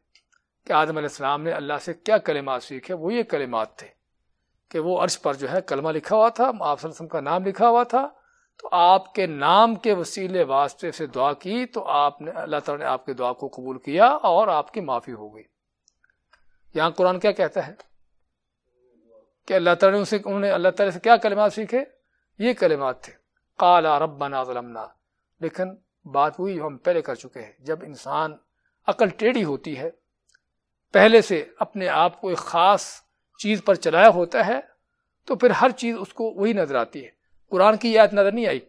کہ آدم علیہ السلام نے اللہ سے کیا کلمات سیکھے، وہ یہ کلمات تھے کہ وہ عرش پر جو ہے کلمہ لکھا ہوا تھا، آپ وسلم کا نام لکھا ہوا تھا۔ تو آپ کے نام کے وسیلے واسطے سے دعا کی، تو آپ نے، اللہ تعالیٰ نے آپ کی دعا کو قبول کیا اور آپ کی معافی ہو گئی۔ یہاں قرآن کیا کہتا ہے کہ اللہ تعالیٰ نے اسے، انہوں نے، اللہ تعالیٰ سے کیا کلمات سیکھے؟ یہ کلمات تھے۔ کالا رب ظلمنا۔ لیکن بات ہوئی جو ہم پہلے کر چکے ہیں۔ جب انسان عقل ٹیڑھی ہوتی ہے، پہلے سے اپنے آپ کو ایک خاص چیز پر چلایا ہوتا ہے، تو پھر ہر چیز اس کو وہی نظر آتی ہے۔ قرآن کی یاد نظر نہیں آئی۔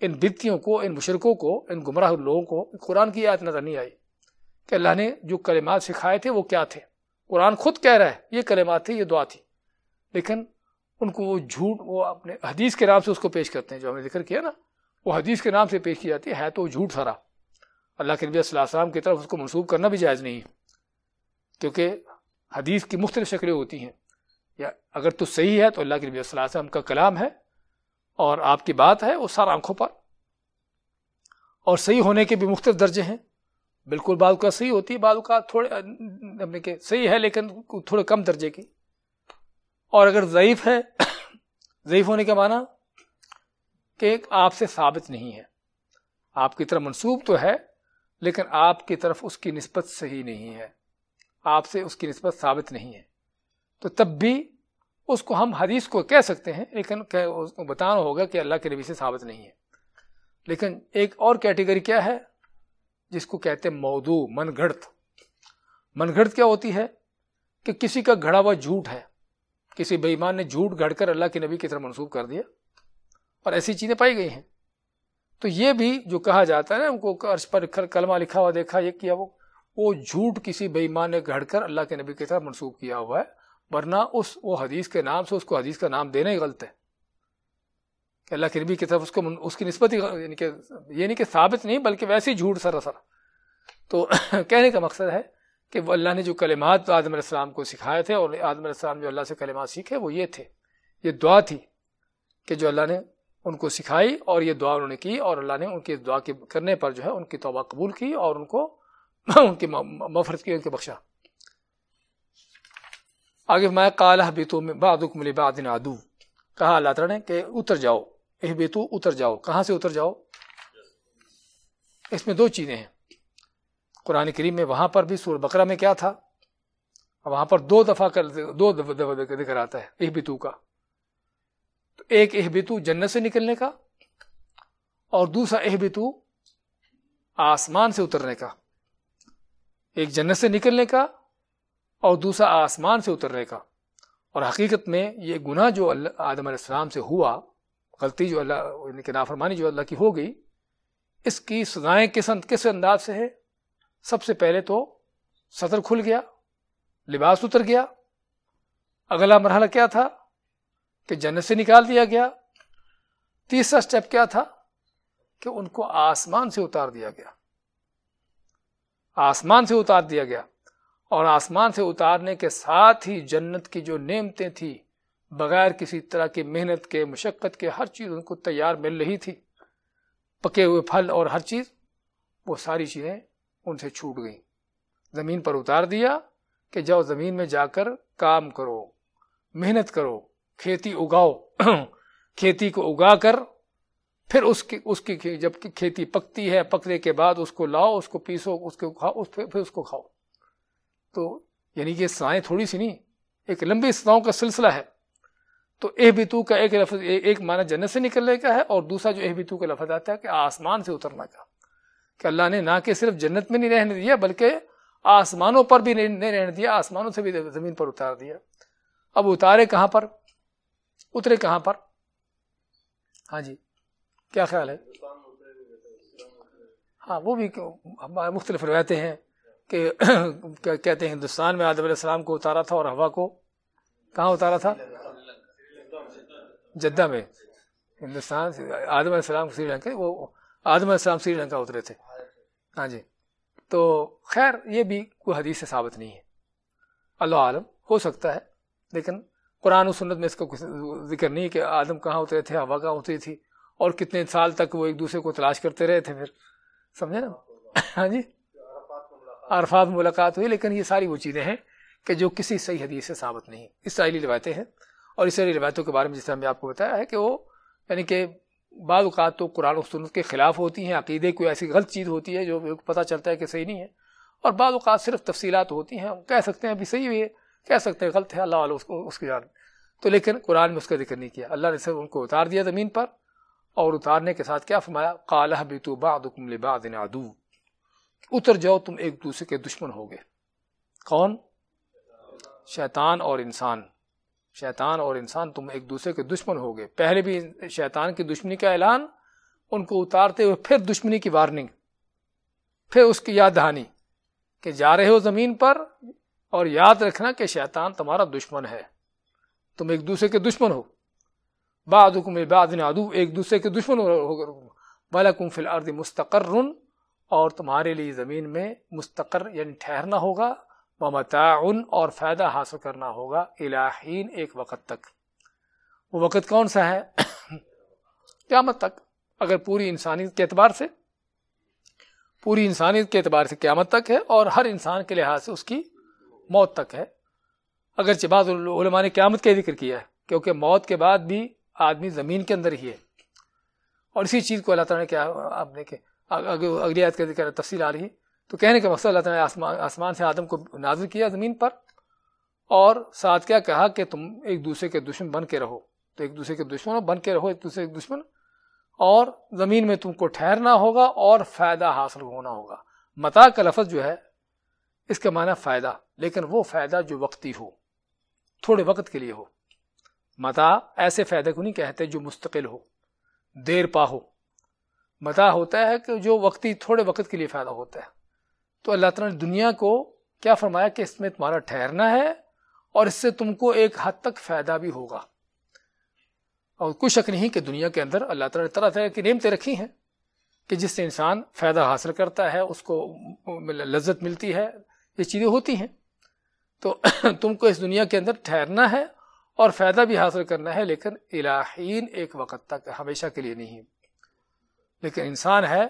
ان بتیوں کو، ان مشرقوں کو، ان گمراہ لوگوں کو قرآن کی یاد نظر نہیں آئی کہ اللہ نے جو کلمات سکھائے تھے وہ کیا تھے۔ قرآن خود کہہ رہا ہے، یہ کلمات تھے، یہ دعا تھی۔ لیکن ان کو وہ جھوٹ، وہ اپنے حدیث کے نام سے اس کو پیش کرتے ہیں جو ہم نے ذکر کیا نا، وہ حدیث کے نام سے پیش کی جاتی ہے تو وہ جھوٹ سارا اللہ کے نبی صلی اللہ علیہ وسلم کی طرف اس کو منسوخ کرنا بھی جائز نہیں کیونکہ حدیث کی مختلف شکلیں ہوتی ہیں۔ یا اگر تو صحیح ہے تو اللہ کے نبی صلی اللہ علیہ وسلم کا کلام ہے اور آپ کی بات ہے، وہ سارا آنکھوں پر۔ اور صحیح ہونے کے بھی مختلف درجے ہیں۔ بالکل بعض کا صحیح ہوتی ہے، بعض کا تھوڑے کہ صحیح ہے لیکن تھوڑے کم درجے کی۔ اور اگر ضعیف ہے، ضعیف ہونے کا معنی کہ آپ سے ثابت نہیں ہے۔ آپ کی طرف منسوب تو ہے، لیکن آپ کی طرف اس کی نسبت صحیح نہیں ہے۔ آپ سے اس کی نسبت ثابت نہیں ہے۔ تو تب بھی اس کو ہم حدیث کو کہہ سکتے ہیں، لیکن بتانا ہوگا کہ اللہ کے نبی سے ثابت نہیں ہے۔ لیکن ایک اور کیٹیگری کیا ہے، جس کو کہتے ہیں مودو من گھڑت من گھڑت کیا ہوتی ہے کہ کسی کا گھڑا ہوا جھوٹ ہے۔ کسی بےمان نے جھوٹ گھڑ کر اللہ کے نبی کی طرف منسوخ کر دیا اور ایسی چیزیں پائی گئی ہیں۔ تو یہ بھی جو کہا جاتا ہے نا، ان کو عرش پر کلمہ لکھا ہوا دیکھا، یہ کیا وہ وہ جھوٹ کسی بےمان نے گھڑ کر اللہ کے نبی کی طرف منسوخ کیا ہوا ہے، ورنہ اس، وہ حدیث کے نام سے، اس کو حدیث کا نام دینا ہی غلط ہے۔ کہ اللہ کے نبی کی طرف اس کو اس کی نسبت ہی یعنی کہ یہ نہیں کہ ثابت نہیں، بلکہ ویسے ہی جھوٹ سراسر۔ تو <coughs> کہنے کا مقصد ہے کہ وہ اللہ نے جو کلمات آدم علیہ السلام کو سکھائے تھے اور آدم علیہ السلام جو اللہ سے کلمات سیکھے وہ یہ تھے۔ یہ دعا تھی کہ جو اللہ نے ان کو سکھائی اور یہ دعا انہوں نے کی اور اللہ نے ان کی دعا کے کرنے پر جو ہے ان کی توبہ قبول کی اور ان کو <laughs> ان کی مفرت کی ان کے بخشا۔ آگے میں کالہ بیتو میں بادک ملی ادو کہا اللہ تعالیٰ نے کہ اتر جاؤ۔ اہ بیتو اتر جاؤ۔ کہاں سے اتر جاؤ؟ اس میں دو چیزیں ہیں۔ قرآن کریم میں وہاں پر بھی سور بکرا میں کیا تھا؟ وہاں پر دو دفعہ کر دو ذکر آتا ہے اہ بیتو کا۔ تو ایک اہ بیتو جنت سے نکلنے کا اور دوسرا اہ بیتو آسمان سے اترنے کا۔ ایک جنت سے نکلنے کا اور دوسرا آسمان سے اترنے کا۔ اور حقیقت میں یہ گناہ جو اللہ آدم علیہ السلام سے ہوا، غلطی جو اللہ یعنی کہ نافرمانی جو اللہ کی ہو گئی، اس کی سزائیں کس کس انداز سے ہے؟ سب سے پہلے تو سطر کھل گیا، لباس اتر گیا۔ اگلا مرحلہ کیا تھا؟ کہ جنت سے نکال دیا گیا۔ تیسرا سٹیپ کیا تھا؟ کہ ان کو آسمان سے اتار دیا گیا۔ آسمان سے اتار دیا گیا۔ اور آسمان سے اتارنے کے ساتھ ہی جنت کی جو نعمتیں تھیں، بغیر کسی طرح کی محنت کے، مشقت کے، ہر چیز ان کو تیار مل رہی تھی۔ پکے ہوئے پھل اور ہر چیز، وہ ساری چیزیں ان سے چھوٹ گئیں۔ زمین پر اتار دیا کہ جاؤ زمین میں جا کر کام کرو، محنت کرو، کھیتی اگاؤ، کھیتی کو اگا کر پھر اس کی اس کی جب کھیتی پکتی ہے، پکنے کے بعد اس کو لاؤ، اس کو پیسو، اس کو کھاؤ، اس پھر اس کو کھاؤ۔ تو یعنی کہ سائیں تھوڑی سی نہیں، ایک لمبی سناؤں کا سلسلہ ہے۔ تو اہ بیتو کا ایک لفظ، ایک معنی جنت سے نکلنے کا ہے اور دوسرا جو اہ بیتو کا لفظ آتا ہے کہ آسمان سے اترنا کا۔ کہ اللہ نے نہ کہ صرف جنت میں نہیں رہنے دیا، بلکہ آسمانوں پر بھی نہیں رہنے دیا، آسمانوں سے بھی زمین پر اتار دیا۔ اب اتارے کہاں پر؟ اترے کہاں پر؟ ہاں جی کیا خیال ہے؟ ہاں وہ بھی مختلف روایتیں ہیں کہ <clears throat> کہتے ہیں، ہندوستان میں آدم علیہ السلام کو اتارا تھا اور ہوا کو کہاں اتارا تھا؟ جدہ میں۔ ہندوستان آدم علیہ السلام سری لنکا، وہ آدم علیہ السلام سری لنکا اترے تھے۔ ہاں جی۔ تو خیر، یہ بھی کوئی حدیث سے ثابت نہیں ہے۔ اللہ عالم، ہو سکتا ہے، لیکن قرآن و سنت میں اس کا ذکر نہیں کہ آدم کہاں اترے تھے، ہوا کہاں اتری تھی، اور کتنے سال تک وہ ایک دوسرے کو تلاش کرتے رہے تھے پھر۔ سمجھے نا؟ ہاں جی۔ عرفات ملاقات ہوئی، لیکن یہ ساری وہ چیزیں ہیں کہ جو کسی صحیح حدیث سے ثابت نہیں۔ اسرائیلی روایتیں ہیں، اور اسرائیلی روایتوں کے بارے میں جس طرح میں آپ کو بتایا ہے کہ وہ یعنی کہ بعض اوقات تو قرآن و سنت کے خلاف ہوتی ہیں، عقیدے کوئی ایسی غلط چیز ہوتی ہے جو پتہ چلتا ہے کہ صحیح نہیں ہے۔ اور بعض اوقات صرف تفصیلات ہوتی ہیں کہہ سکتے ہیں ابھی صحیح ہوئی ہے، کہہ سکتے ہیں غلط ہے، اللہ علیہ اس کو، اس کی جان۔ تو لیکن قرآن میں اس کا ذکر نہیں کیا۔ اللہ نے صرف ان کو اتار دیا زمین پر اور اتارنے کے ساتھ کیا فرمایا؟ کالہ بھی تو لبعض عدو۔ اتر جاؤ، تم ایک دوسرے کے دشمن ہو گئے کون؟ شیطان اور انسان۔ شیطان اور انسان تم ایک دوسرے کے دشمن ہو گئے پہلے بھی شیطان کی دشمنی کا اعلان، ان کو اتارتے ہوئے پھر دشمنی کی وارننگ پھر اس کی یاد دہانی کہ جا رہے ہو زمین پر اور یاد رکھنا کہ شیطان تمہارا دشمن ہے۔ تم ایک دوسرے کے دشمن ہو۔ بعد ادو ایک دوسرے کے دشمن بالکم فی الارض مستقر اور تمہارے لیے زمین میں مستقر یعنی ٹھہرنا ہوگا۔ متعن اور فائدہ حاصل کرنا ہوگا الہین ایک وقت تک۔ وہ وقت کون سا ہے؟ قیامت تک۔ اگر پوری انسانیت کے اعتبار سے، پوری انسانیت کے اعتبار سے قیامت تک ہے اور ہر انسان کے لحاظ سے اس کی موت تک ہے۔ اگرچہ بعض علماء نے قیامت کا ذکر کیا ہے، کیونکہ موت کے بعد بھی آدمی زمین کے اندر ہی ہے۔ اور اسی چیز کو اللہ تعالیٰ نے کیا، آپ نے کہ اگلی آیت کا ذکر تفصیل آ رہی ہے۔ تو کہنے کا مقصد اللہ تعالیٰ نے آسمان آسمان سے آدم کو نازل کیا زمین پر اور ساتھ کیا کہا کہ تم ایک دوسرے کے دشمن بن کے رہو۔ تو ایک دوسرے کے دشمن بن کے رہو ایک دوسرے کے دشمن۔ اور زمین میں تم کو ٹھہرنا ہوگا اور فائدہ حاصل ہونا ہوگا۔ متا کا لفظ جو ہے، اس کا معنی فائدہ، لیکن وہ فائدہ جو وقتی ہو، تھوڑے وقت کے لیے ہو۔ متا ایسے فائدے کو نہیں کہتے جو مستقل ہو، دیر پا ہو۔ متا ہوتا ہے کہ جو وقتی تھوڑے وقت کے لیے فائدہ ہوتا ہے۔ تو اللہ تعالیٰ نے دنیا کو کیا فرمایا کہ اس میں تمہارا ٹھہرنا ہے اور اس سے تم کو ایک حد تک فائدہ بھی ہوگا۔ اور کوئی شک نہیں کہ دنیا کے اندر اللہ تعالیٰ نے طرح طرح کی نعمتیں رکھی ہیں کہ جس سے انسان فائدہ حاصل کرتا ہے، اس کو لذت ملتی ہے، یہ چیزیں ہوتی ہیں۔ تو <coughs> تم کو اس دنیا کے اندر ٹھہرنا ہے اور فائدہ بھی حاصل کرنا ہے، لیکن الہین ایک وقت تک، ہمیشہ کے لیے نہیں۔ لیکن انسان ہے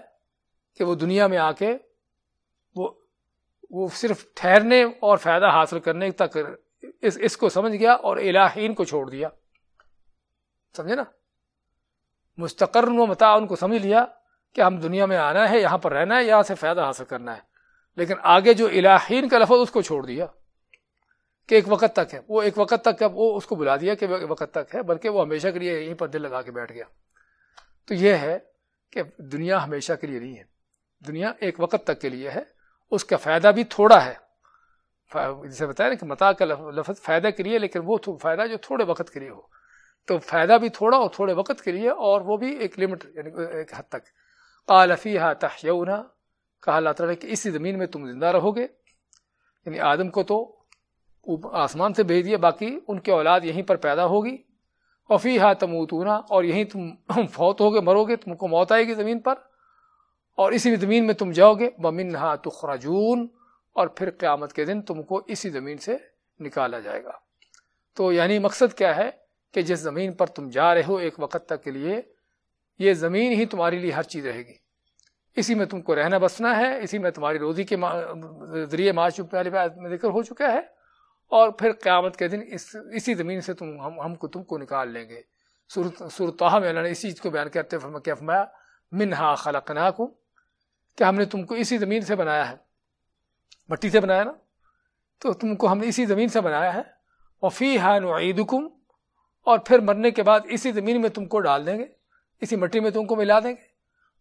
کہ وہ دنیا میں آ کے وہ وہ صرف ٹھہرنے اور فائدہ حاصل کرنے تک اس اس کو سمجھ گیا اور الہین کو چھوڑ دیا۔ سمجھے نا؟ مستقر و متا ان کو سمجھ لیا کہ ہم دنیا میں آنا ہے، یہاں پر رہنا ہے، یہاں سے فائدہ حاصل کرنا ہے۔ لیکن آگے جو الہین کا لفظ اس کو چھوڑ دیا کہ ایک وقت تک ہے۔ وہ ایک وقت تک وہ اس کو بلا دیا کہ وقت تک ہے، بلکہ وہ ہمیشہ کے لیے یہیں پر دل لگا کے بیٹھ گیا۔ تو یہ ہے کہ دنیا ہمیشہ کے لیے نہیں ہے۔ دنیا ایک وقت تک کے لیے ہے اس کا فائدہ بھی تھوڑا ہے۔ جسے بتایا نا کہ متا کا لفظ فائدہ کے لیے، لیکن وہ فائدہ جو تھوڑے وقت کے لیے ہو۔ تو فائدہ بھی تھوڑا اور تھوڑے وقت کے لیے، اور وہ بھی ایک لمٹ یعنی ایک حد تک۔ قالفی ہا تحیونا، کہا اللہ تعالیٰ کہ اسی زمین میں تم زندہ رہو گے۔ یعنی آدم کو تو آسمان سے بھیج دیا، باقی ان کے اولاد یہیں پر پیدا ہوگی۔ وفی ہا تموتونا، اور یہیں تم فوت ہوگے، مرو گے، تم کو موت آئے گی زمین پر۔ اور اسی زمین میں تم جاؤ گے۔ بمن ہا تخراجون اور پھر قیامت کے دن تم کو اسی زمین سے نکالا جائے گا۔ تو یعنی مقصد کیا ہے کہ جس زمین پر تم جا رہے ہو ایک وقت تک کے لیے، یہ زمین ہی تمہارے لیے ہر چیز رہے گی۔ اسی میں تم کو رہنا بسنا ہے، اسی میں تمہاری روزی کے ذریعے معاش میں ذکر ہو چکا ہے۔ اور پھر قیامت کے دن اس، اسی زمین سے تم، ہم ہم کو تم کو نکال لیں گے۔ صورتحا میں اللہ نے اسی چیز کو بیان کرتے کیا فرمایا؟ منہا خلقناکم کہ ہم نے تم کو اسی زمین سے بنایا ہے۔ مٹی سے بنایا نا؟ تو تم کو ہم نے اسی زمین سے بنایا ہے۔ وفی ہا نعیدکم، اور پھر مرنے کے بعد اسی زمین میں تم کو ڈال دیں گے۔ اسی مٹی میں تم کو ملا دیں گے۔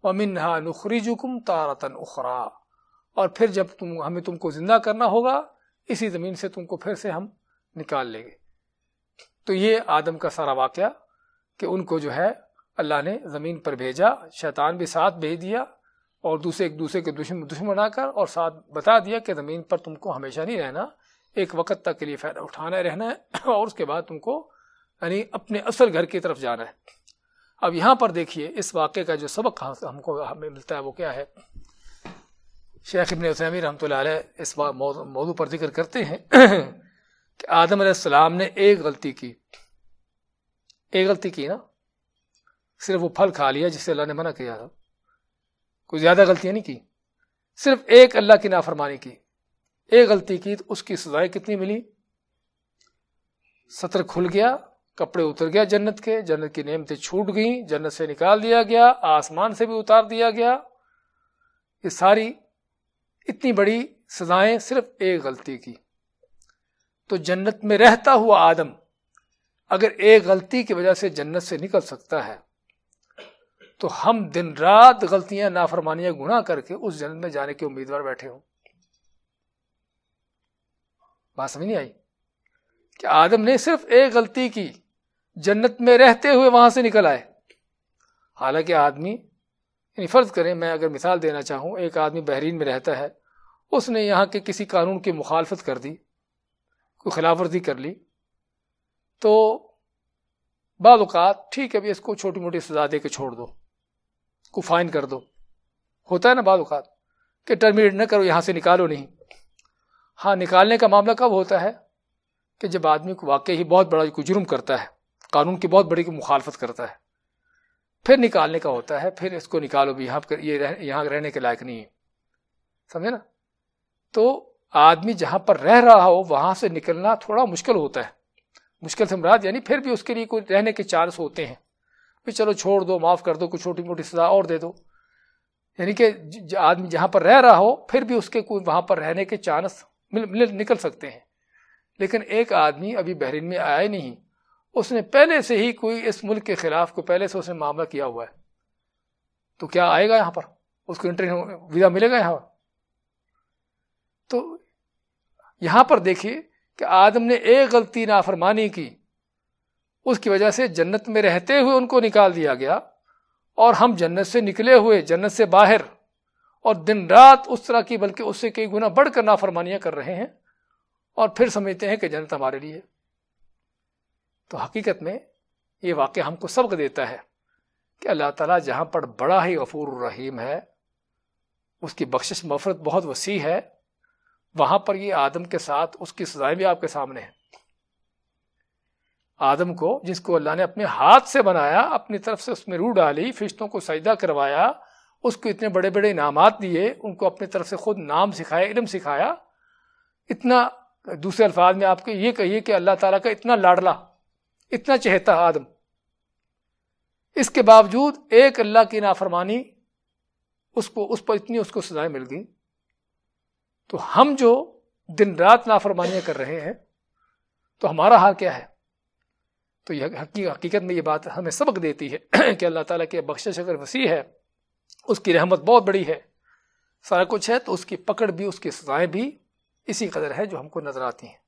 ومنہا نخرجکم تارتن اخرا۔ اور پھر جب تم، ہمیں تم کو زندہ کرنا ہوگا، اسی زمین سے تم کو پھر سے ہم نکال لیں گے۔ تو یہ آدم کا سارا واقعہ کہ ان کو جو ہے اللہ نے زمین پر بھیجا، شیطان بھی ساتھ بھیج دیا۔ اور دوسرے ایک دوسرے کے دشمن دشمن بنا کر اور ساتھ بتا دیا کہ زمین پر تم کو ہمیشہ نہیں رہنا، ایک وقت تک کے لیے فائدہ اٹھانا رہنا ہے، اور اس کے بعد تم کو یعنی اپنے اصل گھر کی طرف جانا ہے۔ اب یہاں پر دیکھیے، اس واقعے کا جو سبق ہم کو ہمیں ملتا ہے، وہ کیا ہے؟ شیخ ابن عثیمی رحمۃ اللہ علیہ اس موضوع پر ذکر کرتے ہیں کہ آدم علیہ السلام نے ایک غلطی کی۔ ایک غلطی کی نا؟ صرف وہ پھل کھا لیا جس سے اللہ نے منع کیا تھا۔ کوئی زیادہ غلطیاں نہیں کی۔ صرف ایک اللہ کی نافرمانی کی۔ ایک غلطی کی تو اس کی سزائیں کتنی ملی؟ سطر کھل گیا، کپڑے اتر گیا جنت کے۔ جنت کی نعمتیں چھوٹ گئیں، جنت سے نکال دیا گیا، آسمان سے بھی اتار دیا گیا۔ یہ ساری اتنی بڑی سزائیں صرف ایک غلطی کی۔ تو جنت میں رہتا ہوا آدم اگر ایک غلطی کی وجہ سے جنت سے نکل سکتا ہے تو ہم دن رات غلطیاں، نافرمانیاں، گناہ کر کے اس جنت میں جانے کے امیدوار بیٹھے ہوں۔ بات سمجھ نہیں آئی؟ کہ آدم نے صرف ایک غلطی کی، جنت میں رہتے ہوئے وہاں سے نکل آئے۔ حالانکہ آدمی یعنی فرض کریں، میں اگر مثال دینا چاہوں، ایک آدمی بحرین میں رہتا ہے، اس نے یہاں کے کسی قانون کی مخالفت کر دی، کوئی خلاف ورزی کر لی، تو بعض اوقات، ٹھیک ہے اس کو چھوٹی موٹی سزا دے کے چھوڑ دو۔ کو فائن کر دو۔ ہوتا ہے نا بعض اوقات کہ ٹرمینیٹ نہ کرو یہاں سے نکالو نہیں۔ ہاں نکالنے کا معاملہ کب ہوتا ہے کہ جب آدمی کو واقعی ہی بہت بڑا کوئی جرم کرتا ہے قانون کی بہت بڑی کی مخالفت کرتا ہے۔ پھر نکالنے کا ہوتا ہے پھر اس کو نکالو بھی یہاں یہ رہ, یہاں رہنے کے لائق نہیں ہے۔ سمجھے نا؟ تو آدمی جہاں پر رہ رہا ہو وہاں سے نکلنا تھوڑا مشکل ہوتا ہے۔ مشکل سے مراد یعنی پھر بھی اس کے لیے کوئی رہنے کے چانس ہوتے ہیں۔ چلو چھوڑ دو، معاف کر دو، کوئی چھوٹی موٹی سزا اور دے دو۔ یعنی کہ آدمی جہاں پر رہ رہا ہو، پھر بھی اس کے کوئی وہاں پر رہنے کے چانس نکل سکتے ہیں۔ لیکن ایک آدمی ابھی بحرین میں آیا نہیں، اس نے پہلے سے ہی کوئی اس ملک کے خلاف کو پہلے سے اس نے معاملہ کیا ہوا ہے۔ تو کیا آئے گا یہاں پر؟ اس کو انٹر ویزا ملے گا یہاں پر؟ تو یہاں پر دیکھیے کہ آدم نے ایک غلطی نافرمانی کی۔ اس کی وجہ سے جنت میں رہتے ہوئے ان کو نکال دیا گیا اور ہم جنت سے نکلے ہوئے، جنت سے باہر اور دن رات اس طرح کی، بلکہ اس سے کئی گنا بڑھ کر نافرمانیاں کر رہے ہیں اور پھر سمجھتے ہیں کہ جنت ہمارے لیے۔ تو حقیقت میں یہ واقعہ ہم کو سبق دیتا ہے کہ اللہ تعالیٰ جہاں پر بڑا ہی غفور الرحیم ہے، اس کی بخشش مفرت بہت وسیع ہے۔ وہاں پر یہ آدم کے ساتھ، اس کی سزائیں بھی آپ کے سامنے ہیں۔ آدم کو، جس کو اللہ نے اپنے ہاتھ سے بنایا، اپنی طرف سے اس میں روح ڈالی، فرشتوں کو سجدہ کروایا، اس کو اتنے بڑے بڑے انعامات دیے، ان کو اپنی طرف سے خود نام سکھایا، علم سکھایا۔ اتنا، دوسرے الفاظ میں آپ کو یہ کہیے کہ اللہ تعالیٰ کا اتنا لاڈلا، اتنا چہتا آدم۔ اس کے باوجود ایک اللہ کی نافرمانی، اس کو، اس پر اتنی اس کو سزائیں مل گئی تو ہم جو دن رات نافرمانیاں کر رہے ہیں، تو ہمارا حال کیا ہے؟ تو یہ حقیقت میں یہ بات ہمیں سبق دیتی ہے کہ اللہ تعالیٰ کی بخشش اگر وسیع ہے، اس کی رحمت بہت بڑی ہے۔ سارا کچھ ہے تو اس کی پکڑ بھی، اس کی سزائیں بھی اسی قدر ہے جو ہم کو نظر آتی ہیں۔